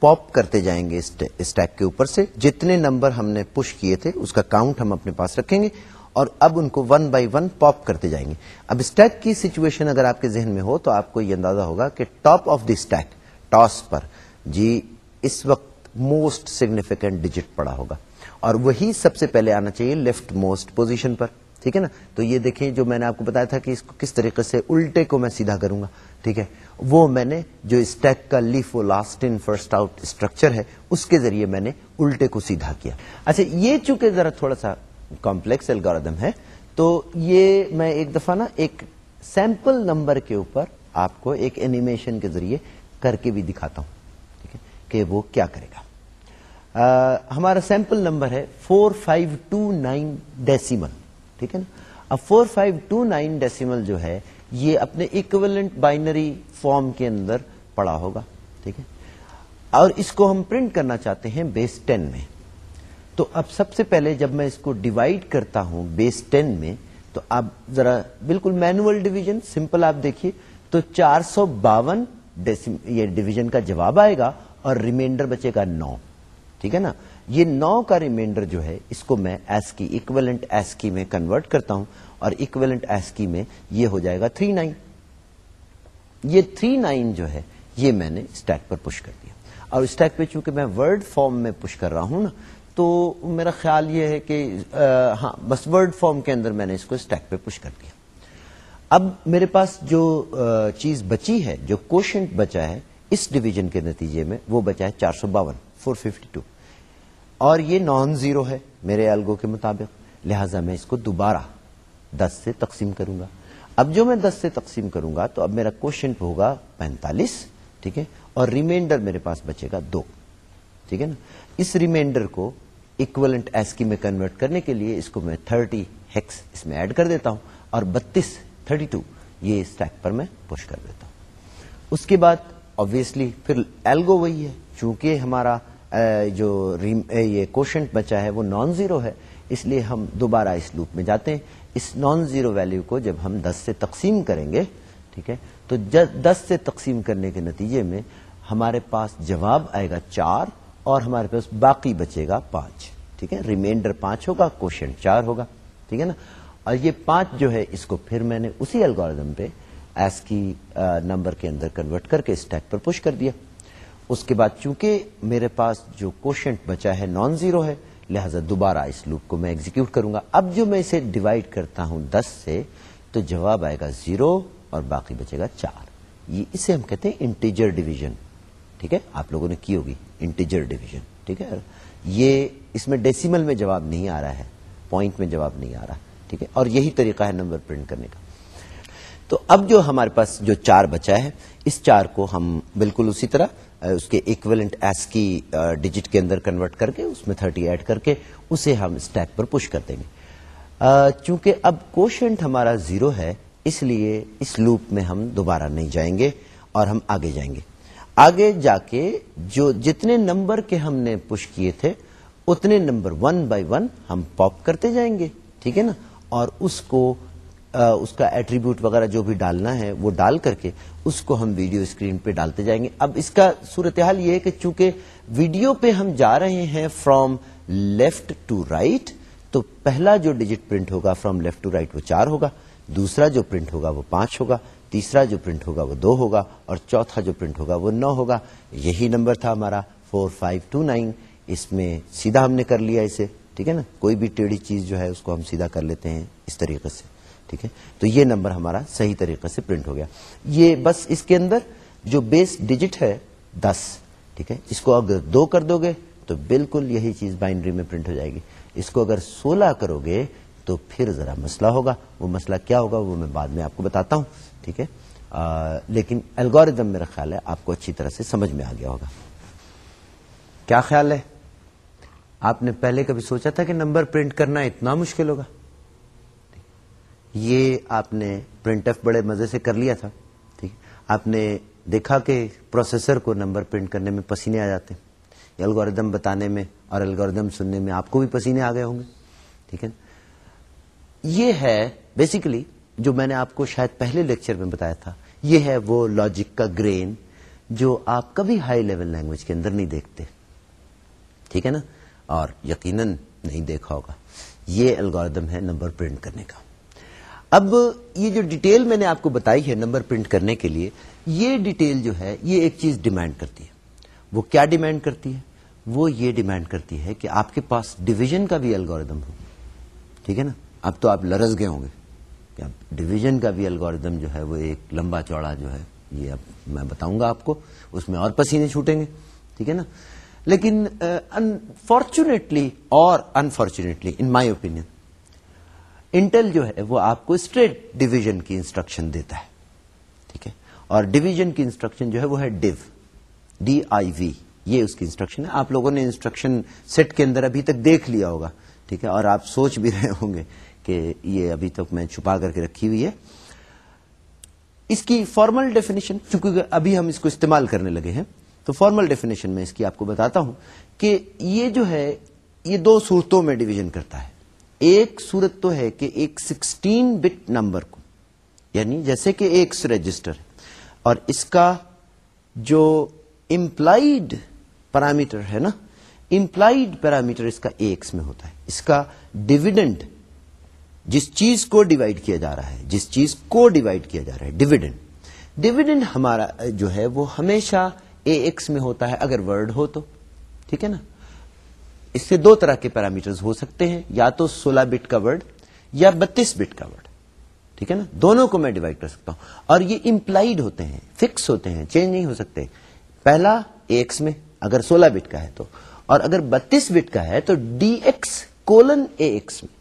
پاپ کرتے جائیں گے اسٹیک کے اوپر سے۔ جتنے نمبر ہم نے پش کیے تھے، اس کا کاؤنٹ ہم اپنے پاس رکھیں گے اور اب ان کو ون بائی ون پاپ کرتے جائیں گے۔ اب اسٹیک کی سچویشن اگر آپ کے ذہن میں ہو تو آپ کو یہ اندازہ ہوگا کہ ٹاپ آف دی اسٹیک ٹاس پر۔ جی اس وقت موسٹ سگنیفیکینٹ ڈیجٹ پڑا ہوگا۔ اور وہی سب سے پہلے آنا چاہیے لیفٹ موسٹ پوزیشن پر، ٹھیک ہے نا؟ تو یہ دیکھیں جو میں نے آپ کو بتایا تھا کہ اس کو کس طریقے سے الٹے کو میں سیدھا کروں گا۔ ٹھیک ہے؟ وہ میں نے جو اسٹیک کا leaf last in first out structure ہے اس کے ذریعے میں نے الٹے کو سیدھا کیا۔ اچھا یہ چونکہ ذرا تھوڑا سا کمپلیکس الگوردم ہے تو یہ میں ایک دفعہ نا ایک سیمپل نمبر کے اوپر آپ کو ایک اینیمیشن کے ذریعے کر کے بھی دکھاتا ہوں ٹھیک ہے؟ کہ وہ کیا کرے گا۔ آ, ہمارا سیمپل نمبر ہے four five two nine decimal ٹھیک ہے نا؟ اب four five two nine decimal جو ہے یہ اپنے اکولنٹ بائنری فارم کے اندر پڑا ہوگا، ٹھیک ہے؟ اور اس کو ہم پرنٹ کرنا چاہتے ہیں بیس ٹین میں۔ تو اب سب سے پہلے جب میں اس کو ڈیوائڈ کرتا ہوں بیس ٹین میں، تو اب ذرا بالکل مینوئل ڈویژن سمپل آپ دیکھیے۔ تو چار سو باون یہ ڈویژن کا جواب آئے گا اور ریمائنڈر بچے گا نو، ٹھیک ہے نا؟ یہ نو کا ریمائنڈر جو ہے، اس کو میں ایس کی اکویلنٹ ایس کی میں کنورٹ کرتا ہوں۔ اور اکویلنٹ ایس کی میں یہ ہو جائے گا تھری نائن یہ تھری نائن جو ہے، یہ میں نے اسٹیک پر پش کر دیا. اور اسٹیک پہ چونکہ میں ورڈ فارم میں پش کر رہا ہوں نا، تو میرا خیال یہ ہے کہ ہاں بس ورڈ فارم کے اندر میں نے اس کو اسٹیک پہ پش کر دیا. اب میرے پاس جو چیز بچی ہے، جو کوشنٹ بچا ہے، اس ڈویژن کے نتیجے میں وہ بچا ہے چار سو باون فور ففٹی ٹو اور یہ نان زیرو ہے میرے الگو کے مطابق، لہذا میں اس کو دوبارہ دس سے تقسیم کروں گا۔ اب جو میں دس سے تقسیم کروں گا تو اب میرا کوشچن ہوگا پینتالیس، ٹھیک ہے، اور ریمائنڈر میرے پاس بچے گا دو، ٹھیک ہے نا؟ اس ریمائنڈر کو اکولنٹ ایس کی میں کنورٹ کرنے کے لیے اس کو میں تھرٹی ہیکس اس میں ایڈ کر دیتا ہوں، اور بتیس تھرٹی ٹو یہ اسٹیک پر میں پوش کر دیتا ہوں۔ اس کے بعد آبویسلی پھر ایلگو وہی ہے، چونکہ ہمارا جو یہ کوشنٹ بچا ہے وہ نان زیرو ہے، اس لیے ہم دوبارہ اس لوپ میں جاتے ہیں۔ اس نان زیرو ویلو کو جب ہم دس سے تقسیم کریں گے، ٹھیک ہے؟ تو دس سے تقسیم کرنے کے نتیجے میں ہمارے پاس جواب آئے گا چار اور ہمارے پاس باقی بچے گا پانچ، ٹھیک ہے؟ ریمائنڈر پانچ ہوگا کوشچن چار ہوگا، ٹھیک ہے نا؟ اور یہ پانچ جو ہے، اس کو پھر میں نے اسی الگوریدم پہ ایس کی نمبر کے اندر کنورٹ کر کے اسٹیک پر پش کر دیا۔ اس کے بعد چونکہ میرے پاس جو کوشنٹ بچا ہے نان زیرو ہے لہذا دوبارہ اس لوپ کو میں ایگزیکیوٹ کروں گا۔ اب جو میں اسے ڈیوائڈ کرتا ہوں دس سے، تو جواب آئے گا زیرو اور باقی بچے گا چار۔ یہ اسے ہم کہتے ہیں انٹیجر ڈویژن ٹھیک ہے؟ آپ لوگوں نے کی ہوگی۔ انٹیجر ڈویژن ٹھیک ہے؟ یہ اس میں ڈیسیمل میں جواب نہیں آ رہا ہے پوائنٹ میں جواب نہیں آ رہا۔ ٹھیک ہے؟ اور یہی طریقہ ہے نمبر پرنٹ کرنے کا۔ تو اب جو ہمارے پاس جو چار بچا ہے، اس چار کو ہم بالکل اسی طرح اس کے ایکولنٹ ایس کی ڈیجٹ کے اندر کنورٹ کر کے، اس میں تھرٹی ایڈ کر کے، اسے ہم اسٹیک پر پش کر دیں گے۔ چونکہ اب کوشنٹ ہمارا زیرو ہے، اس لیے اس لوپ میں ہم دوبارہ نہیں جائیں گے اور ہم آگے جائیں گے۔ آگے جا کے جو جتنے نمبر کے ہم نے پش کیے تھے، اتنے نمبر ون بائی ون ہم پاپ کرتے جائیں گے، ٹھیک ہے نا؟ اور اس کو اس کا ایٹریبیوٹ وغیرہ جو بھی ڈالنا ہے، وہ ڈال کر کے اس کو ہم ویڈیو اسکرین پہ ڈالتے جائیں گے۔ اب اس کا صورتحال یہ ہے کہ چونکہ ویڈیو پہ ہم جا رہے ہیں فرام لیفٹ ٹو رائٹ تو پہلا جو ڈیجٹ پرنٹ ہوگا فرام لیفٹ ٹو رائٹ وہ چار ہوگا، دوسرا جو پرنٹ ہوگا وہ پانچ ہوگا، تیسرا جو پرنٹ ہوگا وہ دو ہوگا، اور چوتھا جو پرنٹ ہوگا وہ نو ہوگا۔ یہی نمبر تھا ہمارا فور فائیو ٹو نائن اس میں سیدھا ہم نے کر لیا اسے، ٹھیک ہے نا؟ کوئی بھی ٹیڑھی چیز جو ہے اس کو ہم سیدھا کر لیتے ہیں اس طریقے سے۔ ٹھیک ہے؟ تو یہ نمبر ہمارا صحیح طریقے سے پرنٹ ہو گیا۔ یہ بس اس کے اندر جو بیس ڈیجٹ ہے دس ٹھیک ہے؟ اس کو اگر دو کر دو گے تو بالکل یہی چیز بائنڈری میں پرنٹ ہو جائے گی۔ اس کو اگر سولہ کرو گے تو پھر ذرا مسئلہ ہوگا۔ وہ مسئلہ کیا ہوگا وہ میں بعد میں آپ کو بتاتا ہوں ٹھیک ہے؟ آ, لیکن الگوریدم میرا خیال ہے آپ کو اچھی طرح سے سمجھ میں آ گیا ہوگا۔ کیا خیال ہے؟ آپ نے پہلے کبھی سوچا تھا کہ نمبر پرنٹ کرنا اتنا مشکل ہوگا؟ یہ آپ نے پرنٹ ایف بڑے مزے سے کر لیا تھا، ٹھیک آپ نے دیکھا کہ پروسیسر کو نمبر پرنٹ کرنے میں پسینے آ جاتے ہیں الگوریدم بتانے میں اور الگوریدم سننے میں آپ کو بھی پسینے آ گئے ہوں گے، ٹھیک ہے؟ یہ ہے بیسیکلی جو میں نے آپ کو شاید پہلے لیکچر میں بتایا تھا، یہ ہے وہ لاجک کا گرین جو آپ کبھی ہائی لیول لینگویج کے اندر نہیں دیکھتے، ٹھیک ہے نا؟ اور یقیناً نہیں دیکھا ہوگا، یہ الگوریدم ہے نمبر پرنٹ کرنے کا۔ اب یہ جو ڈیٹیل میں نے آپ کو بتائی ہے نمبر پرنٹ کرنے کے لیے، یہ ڈیٹیل جو ہے، یہ ایک چیز ڈیمانڈ کرتی ہے۔ وہ کیا ڈیمانڈ کرتی ہے؟ وہ یہ ڈیمانڈ کرتی ہے کہ آپ کے پاس ڈویژن کا بھی الگوریدم ہو۔ ٹھیک ہے نا؟ اب تو آپ لرز گئے ہوں گے کہ اب ڈویژن کا بھی الگوریدم جو ہے، وہ ایک لمبا چوڑا جو ہے، یہ اب میں بتاؤں گا آپ کو، اس میں اور پسینے چھوٹیں گے۔ ٹھیک ہے نا؟ لیکن uh, انفارچونیٹلی اور unfortunately in my opinion Intel جو ہے وہ آپ کو اسٹریٹ ڈویژن کی انسٹرکشن دیتا ہے۔ ٹھیک ہے؟ اور ڈویژن کی انسٹرکشن جو ہے وہ ہے ڈیو۔ ڈی آئی وی۔ یہ اس کی انسٹرکشن ہے۔ آپ لوگوں نے انسٹرکشن سیٹ کے اندر ابھی تک دیکھ لیا ہوگا۔ ٹھیک ہے؟ اور آپ سوچ بھی رہے ہوں گے کہ یہ ابھی تک میں چھپا کر کے رکھی ہوئی ہے۔ اس کی فارمل ڈیفینیشن چونکہ ابھی ہم اس کو استعمال کرنے لگے ہیں، تو فارمل ڈیفینیشن میں اس کی آپ کو بتاتا ہوں کہ یہ جو ہے، یہ دو صورتوں میں ڈویژن کرتا ہے۔ ایک صورت تو ہے کہ ایک سکسٹین بٹ نمبر کو یعنی جیسے کہ ایک رجسٹر اور اس کا جو امپلائڈ پیرامیٹر ہے نا امپلائڈ پیرامیٹر اس کا ایکس میں ہوتا ہے۔ اس کا ڈویڈنڈ جس چیز کو ڈیوائڈ کیا جا رہا ہے، جس چیز کو ڈیوائڈ کیا جا رہا ہے ڈویڈنڈ ڈویڈنڈ ہمارا جو ہے وہ ہمیشہ اے ایکس میں ہوتا ہے، اگر ورڈ ہو تو۔ ٹھیک ہے نا؟ اس سے دو طرح کے پیرامیٹر ہو سکتے ہیں، یا تو سولہ بٹ کا ورڈ یا بتیس بٹ کا ورڈ ٹھیک ہے نا؟ دونوں کو میں ڈیوائڈ کر سکتا ہوں۔ اور یہ امپلائڈ ہوتے ہیں، فکس ہوتے ہیں، چینج نہیں ہو سکتے۔ پہلا ایکس میں اگر سولہ بٹ کا ہے تو، اور اگر بتیس بٹ کا ہے تو D X colon A X میں۔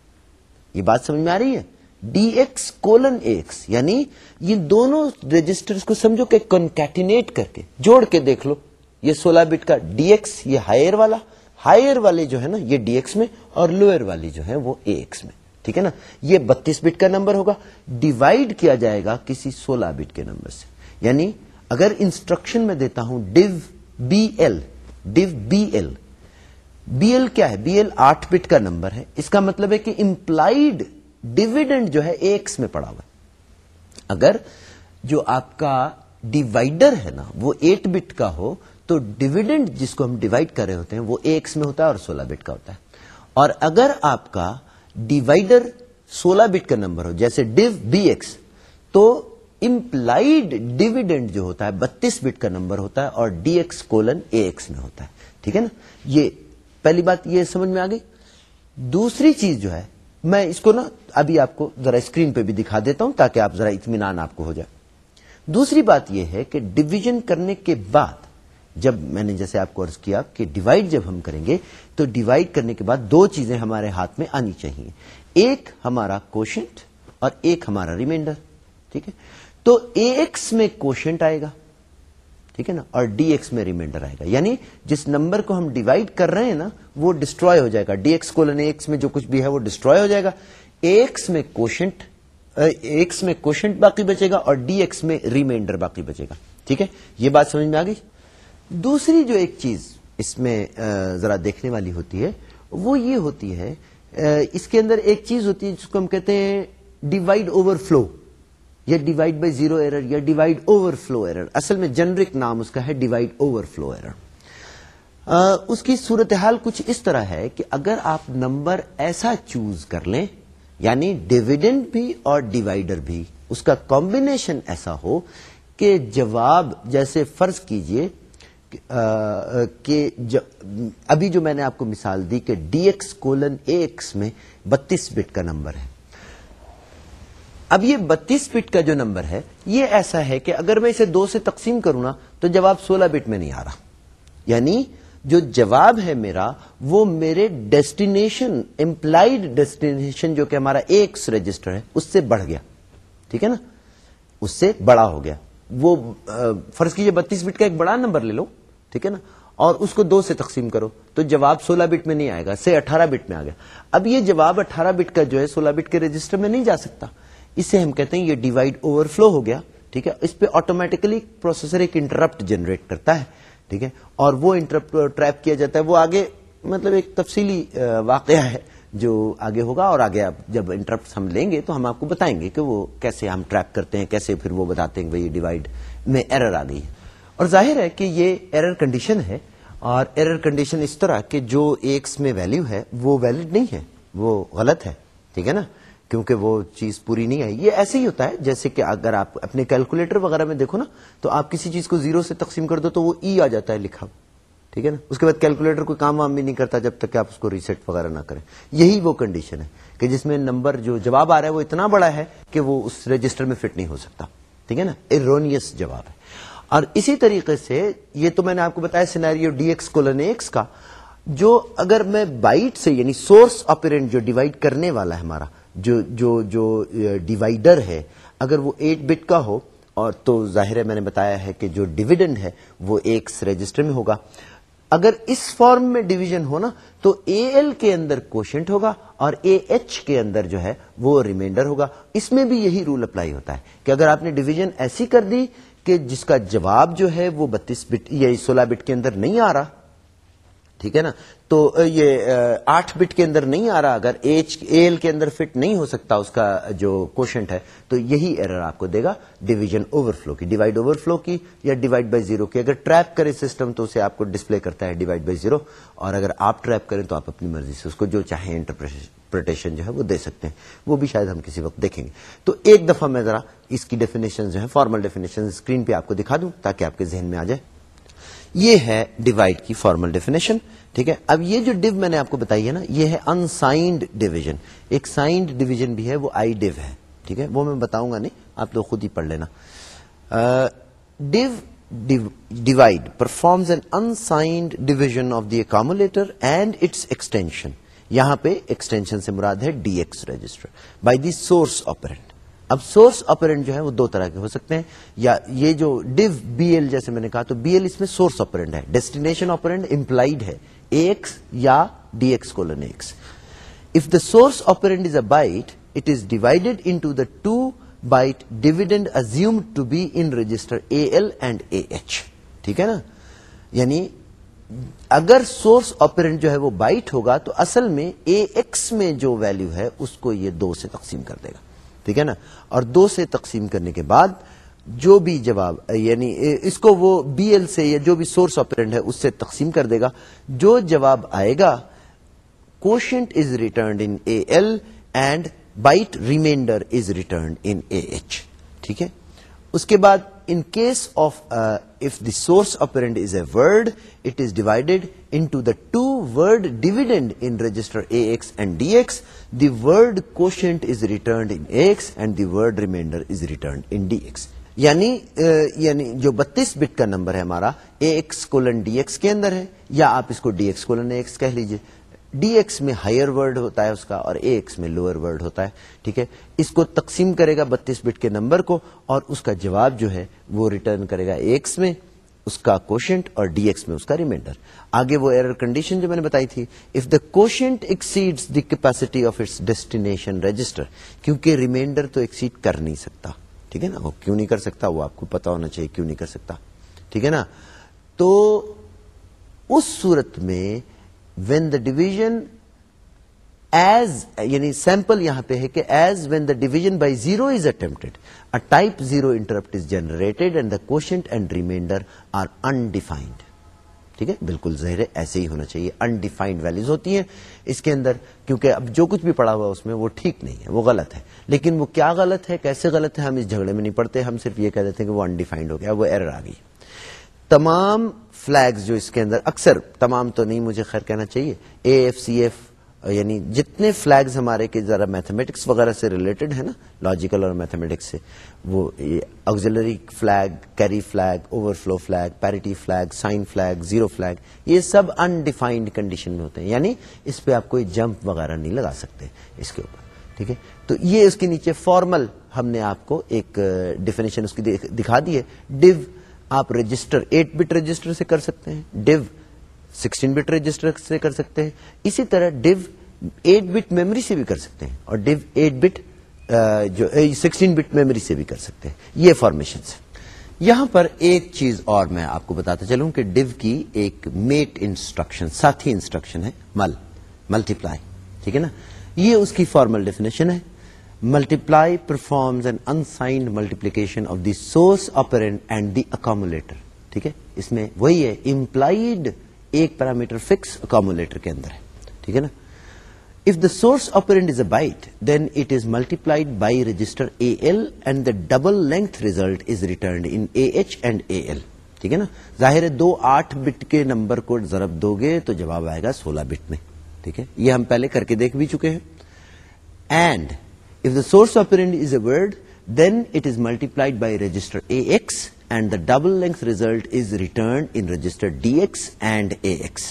یہ بات سمجھ میں آ رہی ہے؟ ڈی ایکس کولن ایکس یعنی یہ دونوں رجسٹر کو سمجھو کہ کنکیٹینیٹ کر کے، جوڑ کے دیکھ لو۔ یہ سولہ بٹ کا ڈی ایکس، یہ ہائر والا ہائر والے جو ہے نا، یہ ڈی ایکس میں اور لوئر والی جو ہے وہ اے ایکس میں، ٹھیک ہے نا؟ یہ بتیس بٹ کا نمبر ہوگا، ڈیوائڈ کیا جائے گا کسی سولہ بٹ کے نمبر سے۔ یعنی اگر انسٹرکشن میں دیتا ہوں div B L, div B L B L کیا ہے؟ بی ایل آٹھ بٹ کا نمبر ہے۔ اس کا مطلب ہے کہ امپلائڈ ڈویڈنڈ جو ہے ایکس میں پڑا ہوا ہے۔ اگر جو آپ کا ڈیوائڈر ہے نا، وہ ایٹ بٹ کا ہو تو ڈویڈنڈ جس کو ہم ڈیوائڈ کر رہے ہوتے ہیں وہ ایکس میں ہوتا ہے اور سولہ بٹ کا ہوتا ہے۔ اور اگر آپ کا ڈیوائڈر سولہ بٹ کا نمبر ہو، جیسے ڈیو بی ایکس تو امپلائڈ ڈیویڈنڈ جو ہوتا ہے، بتیس بٹ کا نمبر ہوتا ہے اور D X colon A X میں ہوتا ہے۔ ٹھیک ہے نا؟ یہ پہلی بات یہ سمجھ میں آ گئی۔ دوسری چیز جو ہے، میں اس کو نا ابھی آپ کو ذرا اسکرین پہ بھی دکھا دیتا ہوں تاکہ آپ ذرا اطمینان آپ کو ہو جائے۔ دوسری بات یہ ہے کہ ڈویژن کرنے کے بعد جب میں نے جیسے آپ کو عرض کیا کہ ڈیوائڈ جب ہم کریں گے، تو ڈیوائڈ کرنے کے بعد دو چیزیں ہمارے ہاتھ میں آنی چاہیے۔ ایک ہمارا کوشنٹ اور ایک ہمارا ریمائنڈر ٹھیک ہے؟ تو اے ایکس میں کوشنٹ آئے گا، ٹھیک ہے نا؟ اور ڈی ایکس میں ریمائنڈر آئے گا۔ یعنی جس نمبر کو ہم ڈیوائڈ کر رہے ہیں نا، وہ ڈسٹروائے ہو جائے گا۔ ڈی ایکس کولن ایکس میں جو کچھ بھی ہے، وہ ڈسٹروائے ہو جائے گا۔ ایکس میں کوشنٹ ایکس میں کوشنٹ باقی بچے گا اور ڈی ایکس میں ریمائنڈر باقی بچے گا۔ ٹھیک ہے؟ یہ بات سمجھ میں آ گئی؟ دوسری جو ایک چیز اس میں ذرا دیکھنے والی ہوتی ہے، وہ یہ ہوتی ہے اس کے اندر ایک چیز ہوتی ہے جس کو ہم کہتے ہیں ڈیوائڈ اوور فلو یا ڈیوائڈ بائی زیرو ایرر یا ڈیوائڈ اوور فلو ایرر اصل میں جنرک نام اس کا ہے ڈیوائڈ اوور فلو ایرر اس کی صورتحال کچھ اس طرح ہے کہ اگر آپ نمبر ایسا چوز کر لیں یعنی ڈیویڈنڈ بھی اور ڈیوائڈر بھی، اس کا کمبینیشن ایسا ہو کہ جواب جیسے فرض کیجیے کہ ابھی جو میں نے آپ کو مثال دی کہ D X colon A X میں بتیس بٹ کا نمبر ہے۔ اب یہ بتیس بٹ کا جو نمبر ہے، یہ ایسا ہے کہ اگر میں اسے دو سے تقسیم کروں نا، تو جواب سولہ بٹ میں نہیں آ رہا۔ یعنی جو جواب ہے میرا، وہ میرے ڈیسٹینیشن امپلائڈ ڈیسٹینیشن جو کہ ہمارا ایک رجسٹر ہے، اس سے بڑھ گیا۔ ٹھیک ہے نا؟ اس سے بڑا ہو گیا۔ وہ فرض کیجیے بتیس بٹ کا ایک بڑا نمبر لے لو، ٹھیک ہے نا؟ اور اس کو دو سے تقسیم کرو، تو جواب سولہ بٹ میں نہیں آئے گا، سے اٹھارہ بٹ میں آ گیا۔ اب یہ جواب اٹھارہ بٹ کا جو ہے، سولہ بٹ کے رجسٹر میں نہیں جا سکتا۔ اسے ہم کہتے ہیں یہ ڈیوائڈ اوور فلو ہو گیا، ٹھیک ہے؟ اس پہ آٹومیٹکلی پروسیسر ایک انٹرپٹ جنریٹ کرتا ہے، ٹھیک ہے؟ اور وہ انٹرپٹ ٹریپ کیا جاتا ہے، وہ آگے مطلب ایک تفصیلی واقعہ ہے۔ جو آگے ہوگا اور آگے جب انٹرپٹ ہم لیں گے تو ہم آپ کو بتائیں گے کہ وہ کیسے ہم ٹریک کرتے ہیں، کیسے پھر وہ بتاتے ہیں کہ ڈیوائڈ میں ایرر آ گئی ہے۔ اور ظاہر ہے کہ یہ ایرر کنڈیشن ہے اور ایرر کنڈیشن اس طرح کہ جو ایکس میں ویلو ہے، وہ ویلڈ نہیں ہے، وہ غلط ہے، ٹھیک ہے نا؟ کیونکہ وہ چیز پوری نہیں آئی۔ یہ ایسے ہی ہوتا ہے، جیسے کہ اگر آپ اپنے کیلکولیٹر وغیرہ میں دیکھو نا، تو آپ کسی چیز کو زیرو سے تقسیم کر دو تو وہ ای آ جاتا ہے لکھا۔ ٹھیک ہے نا؟ اس کے بعد کیلکولیٹر کوئی کام وام بھی نہیں کرتا جب تک کہ آپ اس کو ریسیٹ وغیرہ نہ کریں۔ یہی وہ کنڈیشن ہے کہ جس میں نمبر جو جواب آ رہا ہے وہ اتنا بڑا ہے کہ وہ اس رجسٹر میں فٹ نہیں ہو سکتا۔ ٹھیک ہے نا؟ ایرونیس جواب ہے۔ اور اسی طریقے سے یہ تو میں نے آپ کو بتایا scenario D X colon X کا، جو اگر میں بائٹ سے یعنی سورس آپرینٹ جو ڈیوائڈ کرنے والا ہے ہمارا، جو جو جو ڈیوائڈر ہے، اگر وہ ایٹ بٹ کا ہو، اور تو ظاہر ہے میں نے بتایا ہے کہ جو ڈویڈنڈ ہے وہ ایک رجسٹر میں ہوگا۔ اگر اس فارم میں ڈویژن ہونا تو اے ایل کے اندر کوشنٹ ہوگا اور اے ایچ کے اندر جو ہے وہ ریمائنڈر ہوگا۔ اس میں بھی یہی رول اپلائی ہوتا ہے کہ اگر آپ نے ڈویژن ایسی کر دی کہ جس کا جواب جو ہے وہ بتیس بٹ یا سولہ بٹ کے اندر نہیں آ رہا ٹھیک ہے نا؟ تو یہ آٹھ بٹ کے اندر نہیں آ رہا، اگر ایچ، ایل کے اندر فٹ نہیں ہو سکتا اس کا جو کوشنٹ ہے، تو یہی ایرر آپ کو دے گا ڈویژن اوور فلو کی۔ ڈیوائڈ اوور فلو کی یا ڈیوائڈ بائی زیرو کی۔ اگر ٹریپ کرے سسٹم تو اسے آپ کو ڈسپلے کرتا ہے ڈیوائڈ بائی زیرو اور اگر آپ ٹریپ کریں تو آپ اپنی مرضی سے اس کو جو چاہیں انٹرپریٹیشن جو ہے وہ دے سکتے ہیں۔ وہ بھی شاید ہم کسی وقت دیکھیں گے۔ تو ایک دفعہ میں ذرا اس کی ڈیفینیشن جو ہے فارمل ڈیفینیشن اسکرین پہ آپ کو دکھا دوں تاکہ آپ کے ذہن میں آ جائے۔ یہ ہے ڈیوائڈ کی فارمل ڈیفینیشن ٹھیک ہے؟ اب یہ جو ڈیو میں نے آپ کو بتائی ہے نا، یہ ہے انسائنڈ ڈویژن ایک سائنڈ ڈویژن بھی ہے، وہ آئی ڈیو ہے، ٹھیک ہے؟ وہ میں بتاؤں گا نہیں، آپ لوگ خود ہی پڑھ لینا۔ Div divide performs an unsigned division of the accumulator and its extension یہاں پہ ایکسٹینشن سے مراد ہے D X register by the source operand اب سورس آپرینٹ جو ہے وہ دو طرح کے ہو سکتے ہیں۔ یا یہ جو ڈیو بی ایل جیسے میں نے کہا، تو بی ایل اس میں سورس آپرینٹ ہے ڈیسٹینیشن آپرینٹ امپلائڈ ہے ایکس یا D X colon X if the source operand is a byte it is divided into the two byte dividend assumed to be in register A L and A H ٹھیک ہے نا؟ یعنی اگر سورس آپرینٹ جو ہے وہ بائٹ ہوگا، تو اصل میں اے ایکس میں جو ویلو ہے، اس کو یہ دو سے تقسیم کر دے گا۔ ٹھیک ہے نا؟ اور دو سے تقسیم کرنے کے بعد جو بھی جواب یعنی اس کو وہ بی ایل سے یا جو بھی سورس آپرینٹ ہے، اس سے تقسیم کر دے گا۔ جو جواب آئے گا quotient is returned in A L and byte remainder is returned in A H ٹھیک ہے؟ اس کے بعد in case of if the source operand is a word it is divided into the two word dividend in register A X and D X the word quotient is returned in X and the word remainder is returned in D X یعنی یعنی جو بتیس بٹ کا نمبر ہے ہمارا A X colon D X کے اندر ہے، یا آپ اس کو D X colon A X کہہ لیجیے ڈی ایکس میں ہائر ورڈ ہوتا ہے اس کا اور اے ایکس میں لوئر ورڈ ہوتا ہے، ٹھیک ہے؟ اس کو تقسیم کرے گا بتیس بٹ کے نمبر کو اور اس کا جواب جو ہے وہ ریٹرن کرے گا ایکس میں، اس کا کوشنٹ اور ڈی ایکس میں اس کا ریمائنڈر آگے وہ ایرر کنڈیشن جو میں نے بتائی تھی if the quotient exceed the capacity of its destination register کیونکہ ریمائنڈر تو ایکسیڈ کر نہیں سکتا، ٹھیک ہے نا؟ وہ کیوں نہیں کر سکتا؟ وہ آپ کو پتا ہونا چاہیے کیوں نہیں کر سکتا، ٹھیک ہے نا؟ تو اس صورت میں وین دا ڈویژن ایز یعنی سیمپل یہاں پہ ہے کہ as when the division by zero is attempted a type zero interrupt is generated and the quotient and remainder are undefined ٹھیک ہے؟ بالکل ظاہر ہے، ایسے ہی ہونا چاہیے۔ انڈیفائنڈ ویلوز ہوتی ہیں۔ اس کے اندر، کیونکہ اب جو کچھ بھی پڑا ہوا اس میں وہ ٹھیک نہیں ہے، وہ غلط ہے۔ لیکن وہ کیا غلط ہے؟ کیسے غلط ہے؟ ہم اس جھگڑے میں نہیں پڑتے۔ ہم صرف یہ کہہ دیتے ہیں کہ وہ انڈیفائنڈ ہو گیا، وہ ایرر آ گئی۔ تمام فلیگز جو اس کے اندر، اکثر تمام تو نہیں، مجھے خیر کہنا چاہیے اے ایف سی ایف یعنی جتنے فلیگز ہمارے کے ذرا میتھمیٹکس وغیرہ سے ریلیٹڈ ہے نا لاجیکل اور میتھمیٹکس سے، وہ auxiliary flag carry flag overflow flag parity flag sign flag zero flag یہ سب انڈیفائنڈ کنڈیشن میں ہوتے ہیں یعنی اس پہ آپ کوئی جمپ وغیرہ نہیں لگا سکتے اس کے اوپر، ٹھیک ہے؟ تو یہ اس کے نیچے فارمل ہم نے آپ کو ایک ڈیفینیشن اس کی دکھا دی ہے ڈیو آپ رجسٹر ایٹ بٹ رجسٹر سے کر سکتے ہیں ڈیو سکسٹین بٹ رجسٹر سے کر سکتے ہیں۔ اسی طرح ڈیو ایٹ بٹ میموری سے بھی کر سکتے ہیں اور ڈیو ایٹ بٹ جو سکسٹین بٹ میموری سے بھی کر سکتے ہیں۔ یہ فارمیشن سے یہاں پر ایک چیز اور میں آپ کو بتاتا چلوں کہ ڈیو کی ایک میٹ انسٹرکشن ساتھی انسٹرکشن ہے، مل ملٹی پلائی ٹھیک ہے نا؟ یہ اس کی فارمل ڈیفینیشن ہے۔ Multiply performs an unsigned multiplication of the source operand and the accumulator ٹھیک ہے؟ اس میں وہی ہے امپلائڈ ایک پیرامیٹر فکس اکامولیٹر کے اندر ہے۔ ٹھیک ہے نا؟ If the source operand is a byte then it is multiplied by register A L and the double length result is returned in A H and A L ٹھیک ہے نا؟ ظاہر ہے، دو آٹھ بٹ کے نمبر کو ضرب دو گے تو جواب آئے گا سولہ بٹ میں۔ ٹھیک ہے؟ یہ ہم پہلے کر کے دیکھ بھی چکے ہیں۔ And if the source operand is a word then it is multiplied by register A X and the double length result is return in register D X and A X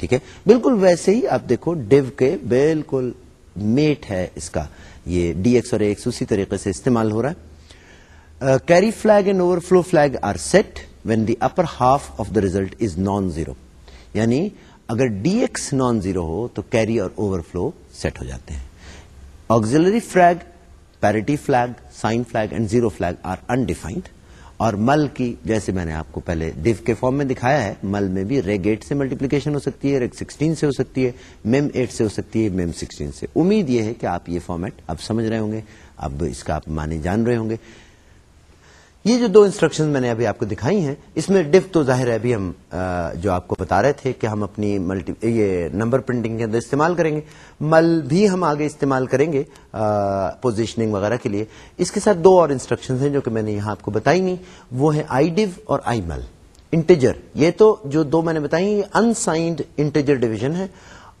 ٹھیک ہے؟ بالکل ویسے ہی آپ دیکھو ڈیو کے بالکل میٹ ہے اس کا۔ یہ ڈی ایکس اور ایکس اسی طریقے سے استعمال ہو رہا ہے۔ Carry flag and overflow flag are set when the upper half of the result is non zero یعنی اگر ڈی ایکس نان زیرو ہو تو کیری اور اوور فلو سیٹ ہو جاتے ہیں۔ Auxiliary flag parity flag sign flag and zero flag are undefined اور مل کی جیسے میں نے آپ کو پہلے ڈیو کے فارم میں دکھایا ہے، مل میں بھی ریگ ایٹ سے ملٹیپلیکیشن ہو سکتی ہے ریگ سکسٹین سے ہو سکتی ہے میم ایٹ سے ہو سکتی ہے میم سکسٹین سے۔ امید یہ ہے کہ آپ یہ فارمیٹ اب سمجھ رہے ہوں گے، اب اس کا آپ معنی جان رہے ہوں گے۔ یہ جو دو انسٹرکشن میں نے ابھی آپ کو دکھائی ہیں، اس میں ڈف تو ظاہر ہے، ابھی ہم جو آپ کو بتا رہے تھے کہ ہم اپنی ملٹی یہ نمبر پرنٹنگ کے اندر استعمال کریں گے۔ مل بھی ہم آگے استعمال کریں گے پوزیشننگ وغیرہ کے لیے۔ اس کے ساتھ دو اور انسٹرکشن ہیں جو کہ میں نے یہاں آپ کو بتائی نہیں، وہ ہیں آئی ڈیو اور آئی مل انٹیجر یہ تو جو دو میں نے بتائی انسائنڈ انٹیجر ڈویژن ہے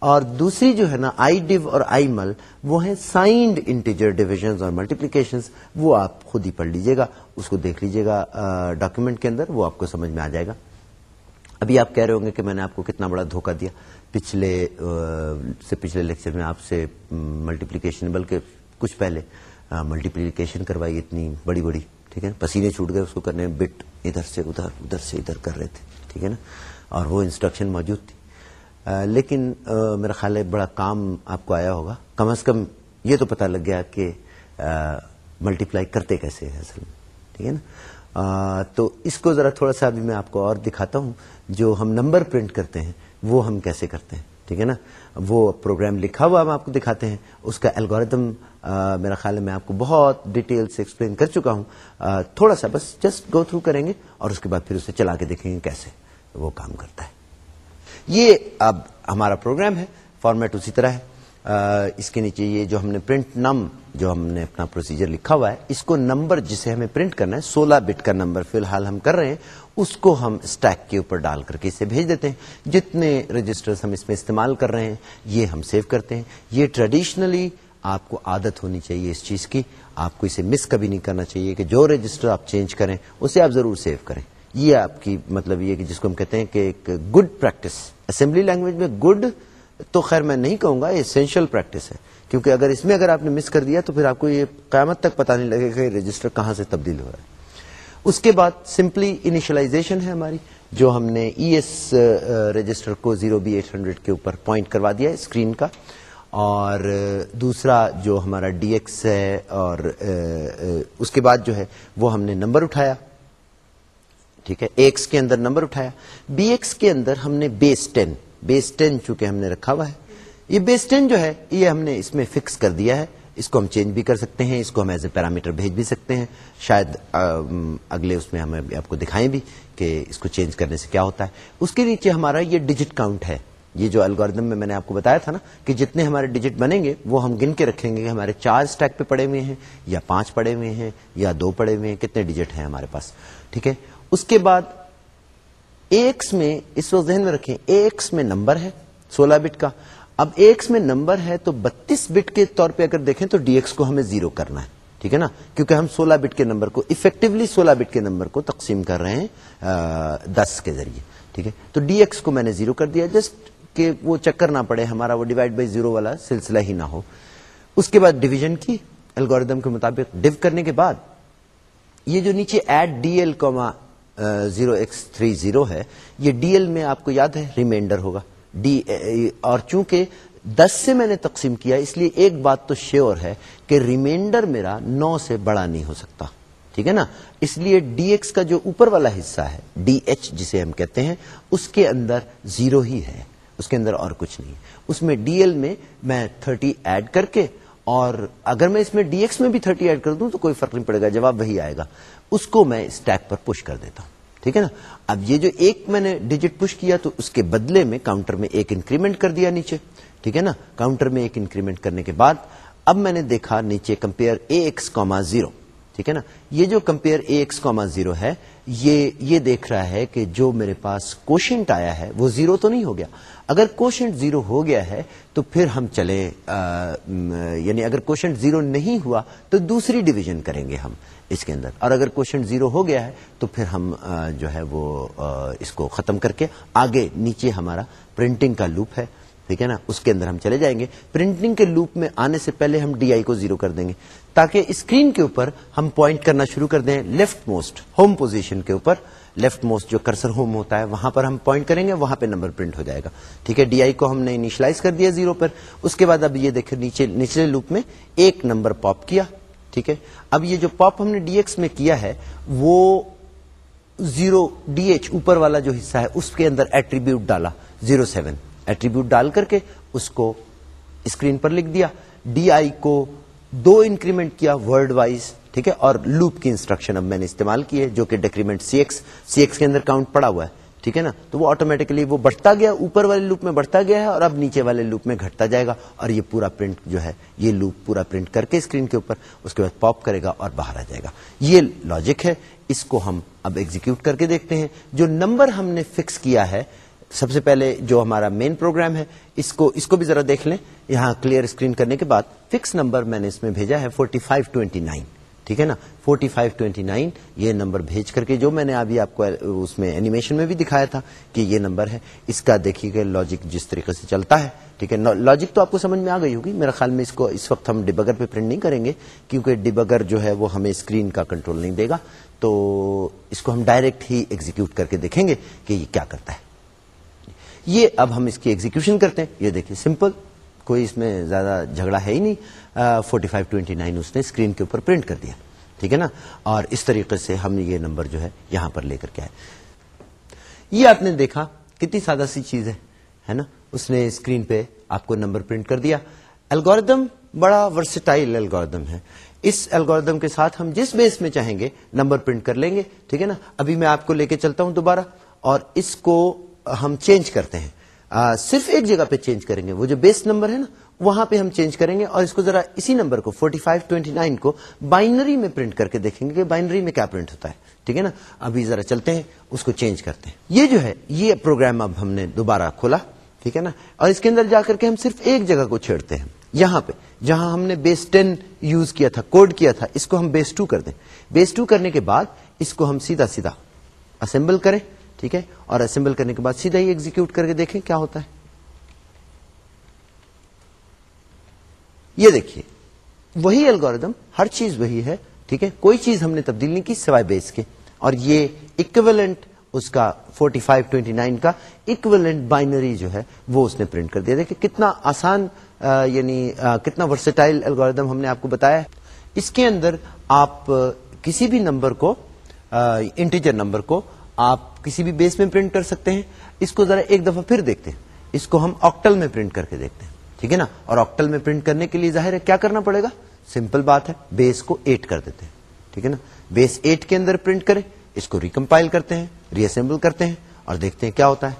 اور دوسری جو ہے نا آئی ڈیو اور آئی مل، وہ ہیں سائنڈ انٹیجر ڈویژن اور ملٹیپلیکیشن وہ آپ خود ہی پڑھ لیجیے گا، اس کو دیکھ لیجیے گا ڈاکومنٹ کے اندر، وہ آپ کو سمجھ میں آ جائے گا۔ ابھی آپ کہہ رہے ہوں گے کہ میں نے آپ کو کتنا بڑا دھوکہ دیا۔ پچھلے سے پچھلے لیکچر میں آپ سے ملٹیپلیکیشن، بلکہ کچھ پہلے ملٹیپلیکیشن کروائی اتنی بڑی بڑی، ٹھیک ہے پسینے چھوٹ گئے، اس کو کرنے بٹ ادھر سے ادھر ادھر سے ادھر کر رہے تھے، ٹھیک ہے نا؟ اور وہ انسٹرکشن موجود تھی۔ لیکن میرا خیال ہے بڑا کام آپ کو آیا ہوگا۔ کم از کم یہ تو پتا لگ گیا کہ ملٹی پلائی کرتے کیسے ہیں اصل میں، ٹھیک ہے نا؟ تو اس کو ذرا تھوڑا سا ابھی میں آپ کو اور دکھاتا ہوں۔ جو ہم نمبر پرنٹ کرتے ہیں، وہ ہم کیسے کرتے ہیں، ٹھیک ہے نا؟ وہ پروگرام لکھا ہوا ہم آپ کو دکھاتے ہیں۔ اس کا الگوریدم میرا خیال ہے میں آپ کو بہت ڈیٹیل سے ایکسپلین کر چکا ہوں۔ تھوڑا سا بس جسٹ گو تھرو کریں گے اور اس کے بعد پھر اسے چلا کے دیکھیں گے کیسے وہ کام کرتا ہے۔ یہ اب ہمارا پروگرام ہے فارمیٹ اسی طرح ہے۔ اس کے نیچے یہ جو ہم نے پرنٹ نم جو ہم نے اپنا پروسیجر لکھا ہوا ہے، اس کو نمبر جسے ہمیں پرنٹ کرنا ہے، سولہ بٹ کا نمبر فی الحال ہم کر رہے ہیں، اس کو ہم اسٹیک کے اوپر ڈال کر کے اسے بھیج دیتے ہیں۔ جتنے رجسٹر ہم اس میں استعمال کر رہے ہیں، یہ ہم سیو کرتے ہیں۔ یہ ٹریڈیشنلی آپ کو عادت ہونی چاہیے اس چیز کی۔ آپ کو اسے مس کبھی نہیں کرنا چاہیے کہ جو رجسٹر آپ چینج کریں، اسے آپ ضرور سیو کریں۔ یہ آپ کی مطلب یہ کہ جس کو ہم کہتے ہیں کہ ایک گڈ پریکٹس اسمبلی لینگویج میں گڈ تو خیر میں نہیں کہوں گا اسینشیل پریکٹس ہے۔ کیونکہ اگر اس میں اگر آپ نے مس کر دیا تو پھر آپ کو یہ قیامت تک پتا نہیں لگے کہ رجسٹر کہاں سے تبدیل ہو رہا ہے۔ اس کے بعد سمپلی انیشلائزیشن ہے ہماری، جو ہم نے ای ایس رجسٹر کو زیرو بی ایٹ ہنڈریڈ کے اوپر پوائنٹ کروا دیا ہے اسکرین کا۔ اور دوسرا جو ہمارا ڈی ایکس ہے اور اس کے بعد جو ہے وہ ہم نے نمبر اٹھایا۔ ٹھیک ہے ایکس کے اندر نمبر اٹھایا۔ بی ایکس کے اندر ہم نے بیس ٹین بیس ٹین چونکہ ہم نے رکھا ہوا ہے۔ یہ بیس ٹین جو ہے، یہ ہم نے اس میں فکس کر دیا ہے۔ اس کو ہم چینج بھی کر سکتے ہیں، اس کو ہم ایز اے پیرامیٹر بھیج بھی سکتے ہیں۔ شاید اگلے اس میں ہم آپ کو دکھائیں بھی کہ اس کو چینج کرنے سے کیا ہوتا ہے۔ اس کے نیچے ہمارا یہ ڈیجٹ کاؤنٹ ہے۔ یہ جو الگوریدم میں میں نے آپ کو بتایا تھا نا کہ جتنے ہمارے ڈیجٹ بنیں گے، وہ ہم گن کے رکھیں گے۔ کہ ہمارے چار اسٹیک پہ پڑے ہوئے ہیں، یا پانچ پڑے ہوئے ہیں، یا دو پڑے ہوئے ہیں، کتنے ڈیجٹ ہیں ہمارے پاس۔ ٹھیک ہے؟ اس کے بعد ایکس میں اس وقت ذہن میں رکھیں، ایکس میں نمبر ہے، سولہ بٹ کا۔ اب ایکس میں نمبر ہے تو بتیس بٹ کے طور پہ اگر دیکھیں تو ڈی ایکس کو ہمیں زیرو کرنا ہے، ٹھیک ہے نا؟ کیونکہ ہم سولہ بٹ کے نمبر کو افیکٹولی سولہ بٹ کے نمبر کو تقسیم کر رہے ہیں دس کے ذریعے، ٹھیک ہے؟ تو ڈی ایکس کو میں نے زیرو کر دیا، جسٹ کہ وہ چکر نہ پڑے، ہمارا وہ ڈیوائڈ بائی زیرو والا سلسلہ ہی نہ ہو۔ اس کے بعد ڈویژن کی الگوریدم کے مطابق ڈیو کرنے کے بعد یہ جو نیچے add D L comma zero X three zero ہے، یہ ڈی ایل میں آپ کو یاد ہے، ریمائنڈر ہوگا۔ ڈی اور چونکہ دس سے میں نے تقسیم کیا، اس لیے ایک بات تو شیور ہے کہ ریمائنڈر میرا نو سے بڑا نہیں ہو سکتا۔ ٹھیک ہے نا؟ اس لیے ڈی ایکس کا جو اوپر والا حصہ ہے، ڈی ایچ جسے ہم کہتے ہیں، اس کے اندر زیرو ہی ہے۔ اس کے اندر اور کچھ نہیں۔ اس میں ڈی ایل میں میں تھرٹی ایڈ کر کے، اور اگر میں اس میں ڈی ایکس میں بھی تھرٹی ایڈ کر دوں تو کوئی فرق نہیں پڑے گا، جواب وہی آئے گا۔ اس کو میں اسٹیک پر پش کر دیتا ہوں۔ ٹھیک ہے نا؟ اب یہ جو ایک میں نے ڈیجٹ پش کیا تو اس کے بدلے میں کاؤنٹر میں ایک انکریمنٹ کر دیا نیچے۔ ٹھیک ہے نا؟ کاؤنٹر میں ایک انکریمنٹ کرنے کے بعد اب میں نے دیکھا نیچے compare A X comma zero ٹھیک ہے نا؟ یہ جو compare A X comma zero ہے یہ یہ دیکھ رہا ہے کہ جو میرے پاس کوشنٹ آیا ہے وہ زیرو تو نہیں ہو گیا۔ اگر کوشنٹ زیرو ہو گیا ہے تو پھر ہم چلے یعنی اگر کوشنٹ زیرو نہیں ہوا تو دوسری ڈویژن کریں گے ہم اس کے اندر۔ اور اگر کوشچن زیرو ہو گیا ہے تو پھر ہم آ, جو ہے وہ آ, اس کو ختم کر کے آگے نیچے ہمارا پرنٹنگ کا لوپ ہے۔ ٹھیک ہے نا؟ اس کے اندر ہم چلے جائیں گے۔ پرنٹنگ کے لوپ میں آنے سے پہلے ہم ڈی آئی کو زیرو کر دیں گے۔ تاکہ اسکرین کے اوپر ہم پوائنٹ کرنا شروع کر دیں لیفٹ موسٹ، ہوم پوزیشن کے اوپر۔ لیفٹ موسٹ جو کرسر ہوم ہوتا ہے، وہاں پر ہم پوائنٹ کریں گے، وہاں پہ نمبر پرنٹ ہو جائے گا۔ ٹھیک ہے، ڈی آئی کو ہم نے انیشلائز کر دیا زیرو پر۔ اس کے بعد اب یہ دیکھیں، نیچے، نچلے لوپ میں ایک نمبر پاپ کیا۔ ٹھیک ہے، اب یہ جو پاپ ہم نے ڈی ایکس میں کیا ہے، وہ زیرو ڈی ایچ اوپر والا جو حصہ ہے، اس کے اندر ایٹریبیوٹ ڈالا، زیرو سیون۔ ایٹریبیوٹ ڈال کر کے اس کو اسکرین پر لکھ دیا۔ ڈی آئی کو دو انکریمنٹ کیا ورڈ وائز ٹھیک ہے؟ اور لوپ کی انسٹرکشن اب میں نے استعمال کی ہے، جو کہ decrement C X C X کے اندر کاؤنٹ پڑا ہوا ہے، ٹھیک ہے نا؟ تو وہ آٹومیٹکلی وہ بڑھتا گیا، اوپر والے لوپ میں بڑھتا گیا ہے، اور اب نیچے والے لوپ میں گھٹتا جائے گا، اور یہ پورا پرنٹ جو ہے، یہ لوپ پورا پرنٹ کر کے اسکرین کے اوپر، اس کے بعد پاپ کرے گا اور باہر آ جائے گا۔ یہ لاجک ہے، اس کو ہم اب ایگزیکیوٹ کر کے دیکھتے ہیں۔ جو نمبر ہم نے فکس کیا ہے سب سے پہلے جو ہمارا مین پروگرام ہے، اس کو اس کو بھی ذرا دیکھ لیں۔ یہاں کلیئر اسکرین کرنے کے بعد فکس نمبر میں نے اس میں بھیجا ہے فورٹی فائیو ٹوینٹی نائن ٹھیک ہے نا؟ فورٹی فائیو ٹوینٹی نائن یہ نمبر بھیج کر کے جو میں نے ابھی آپ کو اس میں اینیمیشن میں بھی دکھایا تھا کہ یہ نمبر ہے۔ اس کا دیکھیے گا لاجک جس طریقے سے چلتا ہے، ٹھیک ہے؟ لاجک تو آپ کو سمجھ میں آ گئی ہوگی۔ میرا خیال میں اس کو، اس وقت ہم ڈبگر پہ پرنٹ نہیں کریں گے، کیونکہ ڈبگر جو ہے وہ ہمیں اسکرین کا کنٹرول نہیں دے گا۔ تو اس کو ہم ڈائریکٹ ہی ایگزیکیوٹ کر کے دیکھیں گے کہ یہ کیا کرتا ہے۔ یہ اب ہم اس کی ایگزیکشن کرتے ہیں۔ یہ دیکھیے سمپل کوئی اس میں زیادہ جھگڑا ہے ہی نہیں۔ فورٹی فائیو ٹوینٹی نائن اس نے اسکرین کے اوپر پرنٹ کر دیا۔ ٹھیک ہے نا؟ اور اس طریقے سے ہم نے یہ نمبر جو ہے یہاں پر لے کر کے آئے۔ یہ آپ نے دیکھا، کتنی سادہ سی چیز ہے نا؟ اس نے اسکرین پہ آپ کو نمبر پرنٹ کر دیا۔ الگوردم بڑا ورسٹائل الگوردم ہے۔ اس الگوردم کے ساتھ ہم جس بیس میں چاہیں گے نمبر پرنٹ کر لیں گے۔ ٹھیک ہے نا؟ ابھی میں آپ کو لے کے چلتا ہوں دوبارہ۔ اور اس کو ہم چینج کرتے ہیں۔ آ, صرف ایک جگہ پہ چینج کریں گے وہ جو بیس نمبر ہے نا وہاں پہ ہم چینج کریں گے اور اس کو ذرا اسی نمبر کو 4529 کو بائنری میں پرنٹ کر کے دیکھیں گے کہ بائنری میں کیا پرنٹ ہوتا ہے۔ ٹھیک ہے نا؟ ابھی ذرا چلتے ہیں اس کو چینج کرتے ہیں۔ یہ جو ہے یہ پروگرام اب ہم نے دوبارہ کھولا ٹھیک ہے نا؟ اور اس کے اندر جا کر کے ہم صرف ایک جگہ کو چھیڑتے ہیں یہاں پہ جہاں ہم نے بیس ٹین یوز کیا تھا کوڈ کیا تھا اس کو ہم بیس ٹو کر دیں۔ بیس ٹو کرنے کے بعد اس کو ہم سیدھا سیدھا اسمبل کریں۔ ٹھیک ہے؟ اور اسمبل کرنے کے بعد سیدھا ہی ایگزیکیوٹ کر کے دیکھیں کیا ہوتا ہے۔ یہ دیکھیے وہی الگوریدم ہر چیز وہی ہے ٹھیک ہے؟ کوئی چیز ہم نے تبدیل نہیں کی سوائے بیس کے۔ اور یہ اکویلنٹ اس کا 4529 کا اکویلنٹ بائنری جو ہے وہ اس نے پرنٹ کر دیا۔ دیکھیں کتنا آسان آ, یعنی آ, کتنا ورسٹائل الگوریدم ہم نے آپ کو بتایا اس کے اندر آپ کسی بھی نمبر کو انٹیجر نمبر کو آپ کسی بھی بیس میں پرنٹ کر سکتے ہیں۔ اس کو ذرا ایک دفعہ پھر دیکھتے ہیں۔ اس کو ہم آکٹل میں پرنٹ کر کے دیکھتے ہیں۔ ٹھیک ہے نا؟ اور آکٹل میں پرنٹ کرنے کے لیے ظاہر ہے کیا کرنا پڑے گا؟ سمپل بات ہے، بیس کو ایٹ کر دیتے ہیں۔ ٹھیک ہے نا؟ بیس ایٹ کے اندر پرنٹ کریں، اس کو ریکمپائل کرتے ہیں ری اسمبل کرتے ہیں اور دیکھتے ہیں کیا ہوتا ہے۔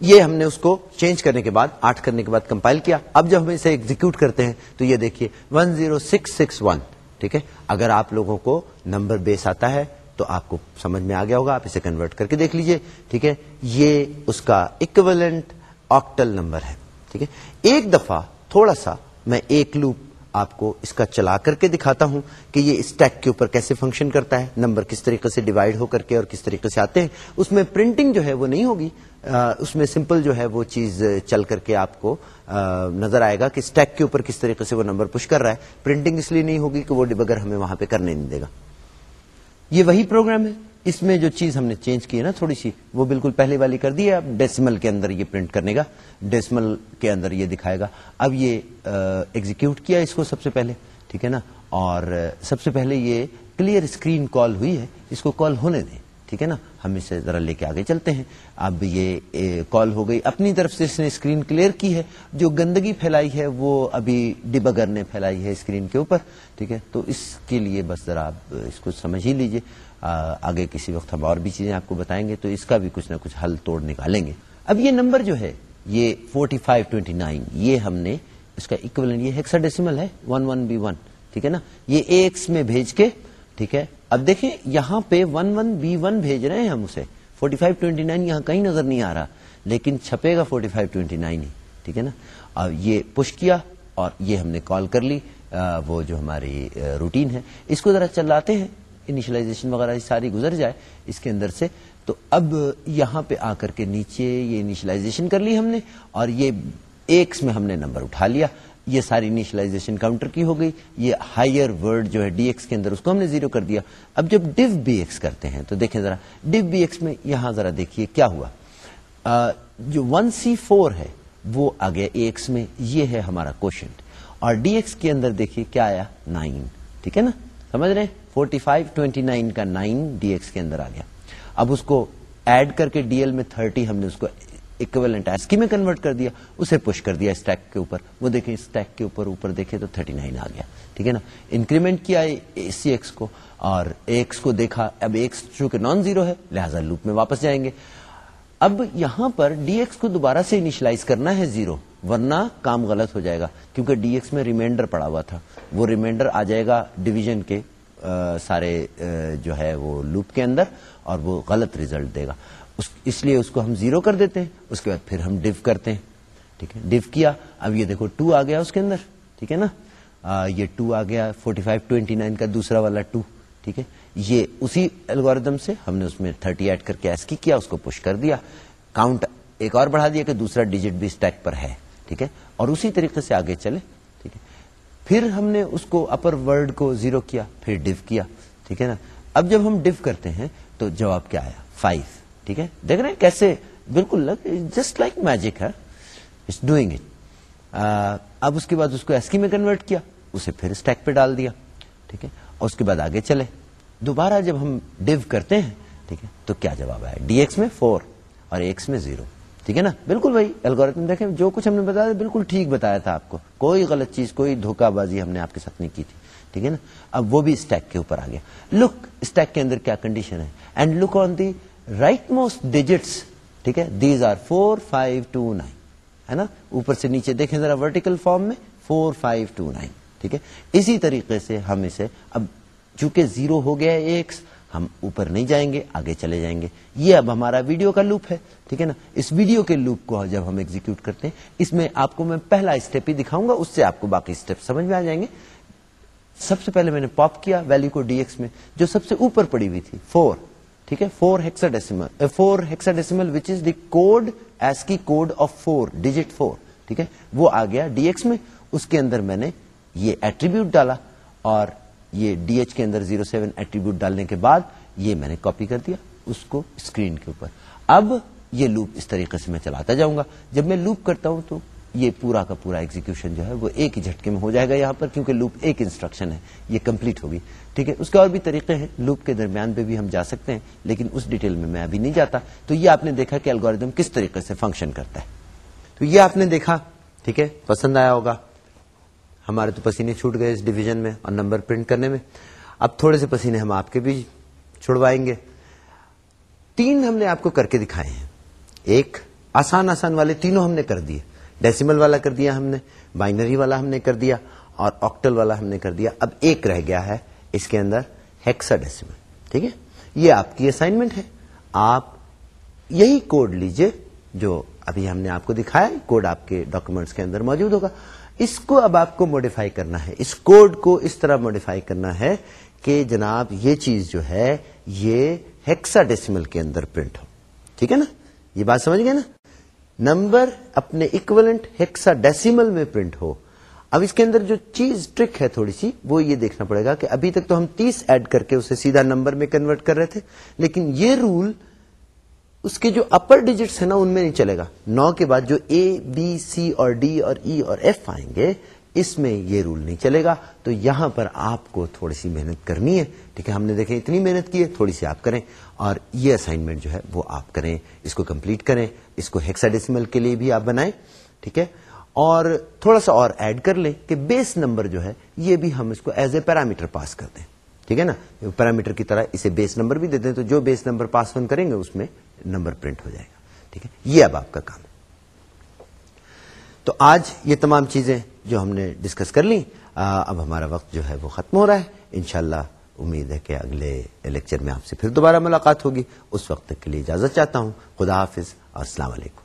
یہ ہم نے اس کو چینج کرنے کے بعد، آٹھ کرنے کے بعد کمپائل کیا۔ اب جب ہم اسے ایگزیکیوٹ کرتے ہیں، تو یہ دیکھیے one zero six six one ٹھیک ہے؟ اگر آپ لوگوں کو نمبر بیس آتا ہے تو آپ کو سمجھ میں آ گیا ہوگا، آپ اسے کنورٹ کر کے دیکھ لیجیے، ٹھیک ہے؟ یہ اس کا اکویلنٹ آکٹل نمبر ہے، ٹھیک ہے؟ ایک دفعہ تھوڑا سا میں ایک لوپ آپ کو اس کا چلا کر کے دکھاتا ہوں کہ یہ اسٹیک کے اوپر کیسے فنکشن کرتا ہے نمبر کس طریقے سے ڈیوائڈ ہو کر کے اور کس طریقے سے آتے ہیں۔ اس میں پرنٹنگ جو ہے وہ نہیں ہوگی اس میں سمپل جو ہے وہ چیز چل کر کے آپ کو نظر آئے گا کہ اسٹیک کے اوپر کس طریقے سے وہ نمبر پش کر رہا ہے۔ پرنٹنگ اس لیے نہیں ہوگی کہ وہ ڈبگر ہمیں وہاں پہ کرنے نہیں دے گا۔ یہ وہی پروگرام ہے۔ اس میں جو چیز ہم نے چینج کی ہے نا تھوڑی سی، وہ بالکل پہلے والی کر دی ہے۔ اب ڈیسمل کے اندر یہ پرنٹ کرنے گا۔ ڈیسمل کے اندر یہ دکھائے گا۔ اب یہ ایگزیکیوٹ کیا اس کو سب سے پہلے، ٹھیک ہے نا؟ اور سب سے پہلے یہ کلیئر اسکرین کال ہوئی ہے۔ اس کو کال ہونے دیں۔ ٹھیک ہے نا؟ ہم اسے ذرا لے کے آگے چلتے ہیں۔ اب یہ کال ہو گئی۔ اپنی طرف سے اس نے اسکرین کلیئر کی ہے۔ جو گندگی پھیلائی ہے، وہ ابھی ڈبگر نے پھیلائی ہے اسکرین کے اوپر۔ ٹھیک ہے؟ تو اس کے لیے بس ذرا آپ اس کو سمجھ ہی لیجیے آگے کسی وقت ہم اور بھی چیزیں آپ کو بتائیں گے تو اس کا بھی کچھ نہ کچھ حل توڑ نکالیں گے۔ اب یہ نمبر جو ہے، یہ فورٹی فائیو ٹوینٹی نائن یہ ہم نے، اس کا اکولنٹ یہ ہیکسا ڈیسیمل ہے ون ون بی ون ٹھیک ہے نا؟ یہ ایکس میں بھیج کے، ٹھیک ہے اب دیکھیں یہاں پہ ون ون بی ون بھیج رہے ہیں ہم اسے۔ فورٹی فائیو ٹوینٹی نائن یہاں کہیں نظر نہیں آ رہا، لیکن چھپے گا فورٹی فائیو ٹوینٹی نائن ہی، ٹھیک ہے نا؟ اب یہ پش کیا اور یہ ہم نے کال کر لی وہ جو ہماری روٹین ہے۔ اس کو ذرا چلاتے ہیں انیشلائزیشن وغیرہ ساری گزر جائے اس کے اندر سے۔ تو اب یہاں پہ آ کر کے نیچے یہ انیشلائزیشن کر لی ہم نے اور یہ ایکس میں ہم نے نمبر اٹھا لیا۔ یہ ساری انیشلائزیشن کاؤنٹر کی ہو گئی۔ یہ ہائر ورڈ جو ہے ڈی ایکس کے اندر اس کو ہم نے زیرو کر دیا۔ اب جب ڈیو بی ایکس کرتے ہیں تو دیکھیں ذرا۔ ڈیو بی ایکس میں یہاں ذرا دیکھیے کیا ہوا۔ آ, جو ون سی فور ہے وہ آ گیا ایکس میں۔ یہ ہے ہمارا کوشچن اور ڈی ایکس کے اندر دیکھیے کیا آیا؟ نائن ٹھیک ہے نا؟ سمجھ رہے فورٹی فائیو ٹوینٹی نائن کا نائن ڈی ایکس کے اندر آ گیا۔ اب اس کو ایڈ کر کے ڈی ایل میں تھرٹی ہم نے اس کو اکویلنٹ ہے ایسکی میں کنورٹ کر دیا اسے پش کر دیا اسٹیک کے اوپر وہ دیکھیں اسٹیک کے اوپر اوپر دیکھے تو 39 آ گیا ٹھیک ہے نا انکریمنٹ کیا سی ایکس کو اور ایکس کو دیکھا اب ایکس چونکہ نان زیرو ہے لہذا لوپ میں واپس جائیں گے اب یہاں پر ڈی ایکس کو دوبارہ سے انیشلائز کرنا ہے زیرو ورنہ کام غلط ہو جائے گا کیونکہ ڈی ایکس میں ریمائنڈر پڑا ہوا تھا وہ ریمائنڈر آ جائے گا ڈویژن کے آ, سارے آ, جو ہے وہ لوپ کے اندر اور وہ غلط ریزلٹ دے گا اس لیے اس کو ہم زیرو کر دیتے ہیں اس کے بعد پھر ہم ڈیو کرتے ہیں۔ ٹھیک ہے؟ ڈیو کیا۔ اب یہ دیکھو ٹو آ گیا اس کے اندر۔ ٹھیک ہے نا؟ آ, یہ ٹو آ گیا فورٹی فائیو ٹوینٹی نائن کا دوسرا والا ٹو۔ ٹھیک ہے؟ یہ اسی الگوریدم سے ہم نے اس میں تھرٹی ایڈ کر کے ایس کی کیا اس کو پش کر دیا۔ کاؤنٹ ایک اور بڑھا دیا کہ دوسرا ڈیجٹ بھی اسٹیک پر ہے۔ ٹھیک ہے؟ اور اسی طریقے سے آگے چلے۔ ٹھیک ہے؟ پھر ہم نے اس کو اپر ورڈ کو زیرو کیا پھر ڈیو کیا۔ ٹھیک ہے نا؟ اب جب ہم ڈیو کرتے ہیں تو جواب کیا آیا؟ فائیو۔ ٹھیک ہے؟ دیکھ رہے ہیں کیسے بالکل جسٹ لائک میجک ہے اٹس ڈوئنگ اٹ اب اس کے بعد اس کو ایسکی میں کنورٹ کیا، اسے پھر اسٹیک پہ ڈال دیا، ٹھیک ہے؟ اور اس کے بعد آگے چلے۔ دوبارہ جب ہم ڈیو کرتے ہیں، ٹھیک ہے؟ تو کیا جواب آیا ڈی ایکس میں فور اور ایکس میں زیرو ٹھیک ہے نا؟ بالکل بھائی الگوریتم دیکھیں، جو کچھ ہم نے بتایا بالکل ٹھیک بتایا تھا آپ کو۔ کوئی غلط چیز، کوئی دھوکہ بازی ہم نے آپ کے ساتھ نہیں کی تھی، ٹھیک ہے نا؟ اب وہ بھی اسٹیک کے اوپر آ گیا۔ لک اسٹیک کے اندر کیا کنڈیشن ہے؟ And look on the right most digits ٹھیک ہے these are four five two nine ہے نا؟ اوپر سے نیچے دیکھیں ذرا ورٹیکل فارم میں فور فائیو ٹو نائن ٹھیک ہے؟ اسی طریقے سے ہم اسے اب چونکہ زیرو ہو گیا ایکس، ہم اوپر نہیں جائیں گے، آگے چلے جائیں گے۔ یہ اب ہمارا ویڈیو کا لوپ ہے، ٹھیک ہے نا؟ اس ویڈیو کے لوپ کو جب ہم ایگزیکیوٹ کرتے ہیں، اس میں آپ کو میں پہلا اسٹیپ ہی دکھاؤں گا، اس سے آپ کو باقی اسٹیپ سمجھ میں آ جائیں گے۔ سب سے پہلے میں نے پاپ کیا ویلو کو ڈی ایکس میں، جو سب سے اوپر پڑی ہوئی تھی فور ٹھیک ہے؟ Four hexadecimal four hexadecimal which is the code ASCII code of four digit four ٹھیک ہے؟ وہ آ گیا ڈی ایکس میں. اس کے اندر میں نے یہ ایٹریبیوٹ ڈالا اور یہ ڈی ایچ کے اندر زیرو سیون ایٹریبیوٹ ڈالنے کے بعد یہ میں نے کاپی کر دیا اس کو اسکرین کے اوپر. اب یہ لوپ اس طریقے سے میں چلاتا جاؤں گا. جب میں لوپ کرتا ہوں تو یہ پورا کا پورا ایگزیکشن جو ہے وہ ایک ہی جھٹکے میں ہو جائے گا یہاں پر کیونکہ لوپ ایک انسٹرکشن ہے، یہ کمپلیٹ ہوگی۔ ٹھیک ہے، اس کے اور بھی طریقے ہیں۔ لوپ کے درمیان پہ بھی ہم جا سکتے ہیں، لیکن اس ڈیٹیل میں میں ابھی نہیں جاتا۔ تو یہ آپ نے دیکھا کہ الگوریدم کس طریقے سے فنکشن کرتا ہے۔ تو یہ آپ نے دیکھا، ٹھیک ہے، پسند آیا ہوگا۔ ہمارے تو پسینے چھوٹ گئے اس ڈویژن میں اور نمبر پرنٹ کرنے میں۔ اب تھوڑے سے پسینے ہم آپ کے بھی چھڑوائیں گے۔ تین ہم نے آپ کو کر کے دکھائے ہیں۔ ایک، آسان آسان والے تینوں ہم نے کر دیے۔ ڈیسیمل والا کر دیا ہم نے بائنری والا ہم نے کر دیا اور آکٹل والا ہم نے کر دیا. اب ایک رہ گیا ہے اس کے اندر ہیکسا ڈیسیمل ٹھیک ہے؟ یہ آپ کی اسائنمنٹ ہے. آپ یہی کوڈ لیجیے جو ابھی ہم نے آپ کو دکھایا. کوڈ آپ کے ڈاکومنٹس کے اندر موجود ہوگا. اس کو اب آپ کو موڈیفائی کرنا ہے. اس کوڈ کو اس طرح موڈیفائی کرنا ہے کہ جناب یہ چیز جو ہے یہ ہیکسا ڈیسیمل کے اندر پرنٹ ہو. ٹھیک ہے نا؟ یہ بات سمجھ گئے نا؟ نمبر اپنے اکولنٹ ہیکسا ڈیسیمل میں پرنٹ ہو۔ اب اس کے اندر جو چیز ٹرک ہے تھوڑی سی، وہ یہ دیکھنا پڑے گا کہ ابھی تک تو ہم تیس ایڈ کر کے اسے سیدھا نمبر میں کنورٹ کر رہے تھے، لیکن یہ رول اس کے جو اپر ڈیجٹس ہیں نا، ان میں نہیں چلے گا۔ نو کے بعد جو اے بی سی اور ڈی اور ای اور ایف آئیں گے اس میں یہ رول نہیں چلے گا، تو یہاں پر آپ کو تھوڑی سی محنت کرنی ہے۔ ٹھیک ہے، ہم نے دیکھے اتنی محنت کی ہے، تھوڑی سی آپ کریں۔ اور یہ اسائنمنٹ جو ہے وہ آپ کریں، اس کو کمپلیٹ کریں۔ اس کو ہیکسا ڈیسیمل کے لیے بھی آپ بنائیں۔ ٹھیک ہے؟ اور تھوڑا سا اور ایڈ کر لیں کہ بیس نمبر جو ہے، یہ بھی ہم اس کو ایز اے پیرامیٹر پاس کر دیں۔ ٹھیک ہے نا؟ پیرامیٹر کی طرح اسے بیس نمبر بھی دے دیں تو جو بیس نمبر پاس ون کریں گے، اس میں نمبر پرنٹ ہو جائے گا۔ ٹھیک ہے؟ یہ اب آپ کا کام ہے۔ تو آج یہ تمام چیزیں جو ہم نے ڈسکس کر لیں اب ہمارا وقت جو ہے وہ ختم ہو رہا ہے۔ انشاءاللہ امید ہے کہ اگلے لیکچر میں آپ سے پھر دوبارہ ملاقات ہوگی۔ اس وقت تک کے لیے اجازت چاہتا ہوں۔ خدا حافظ۔ اور السلام علیکم۔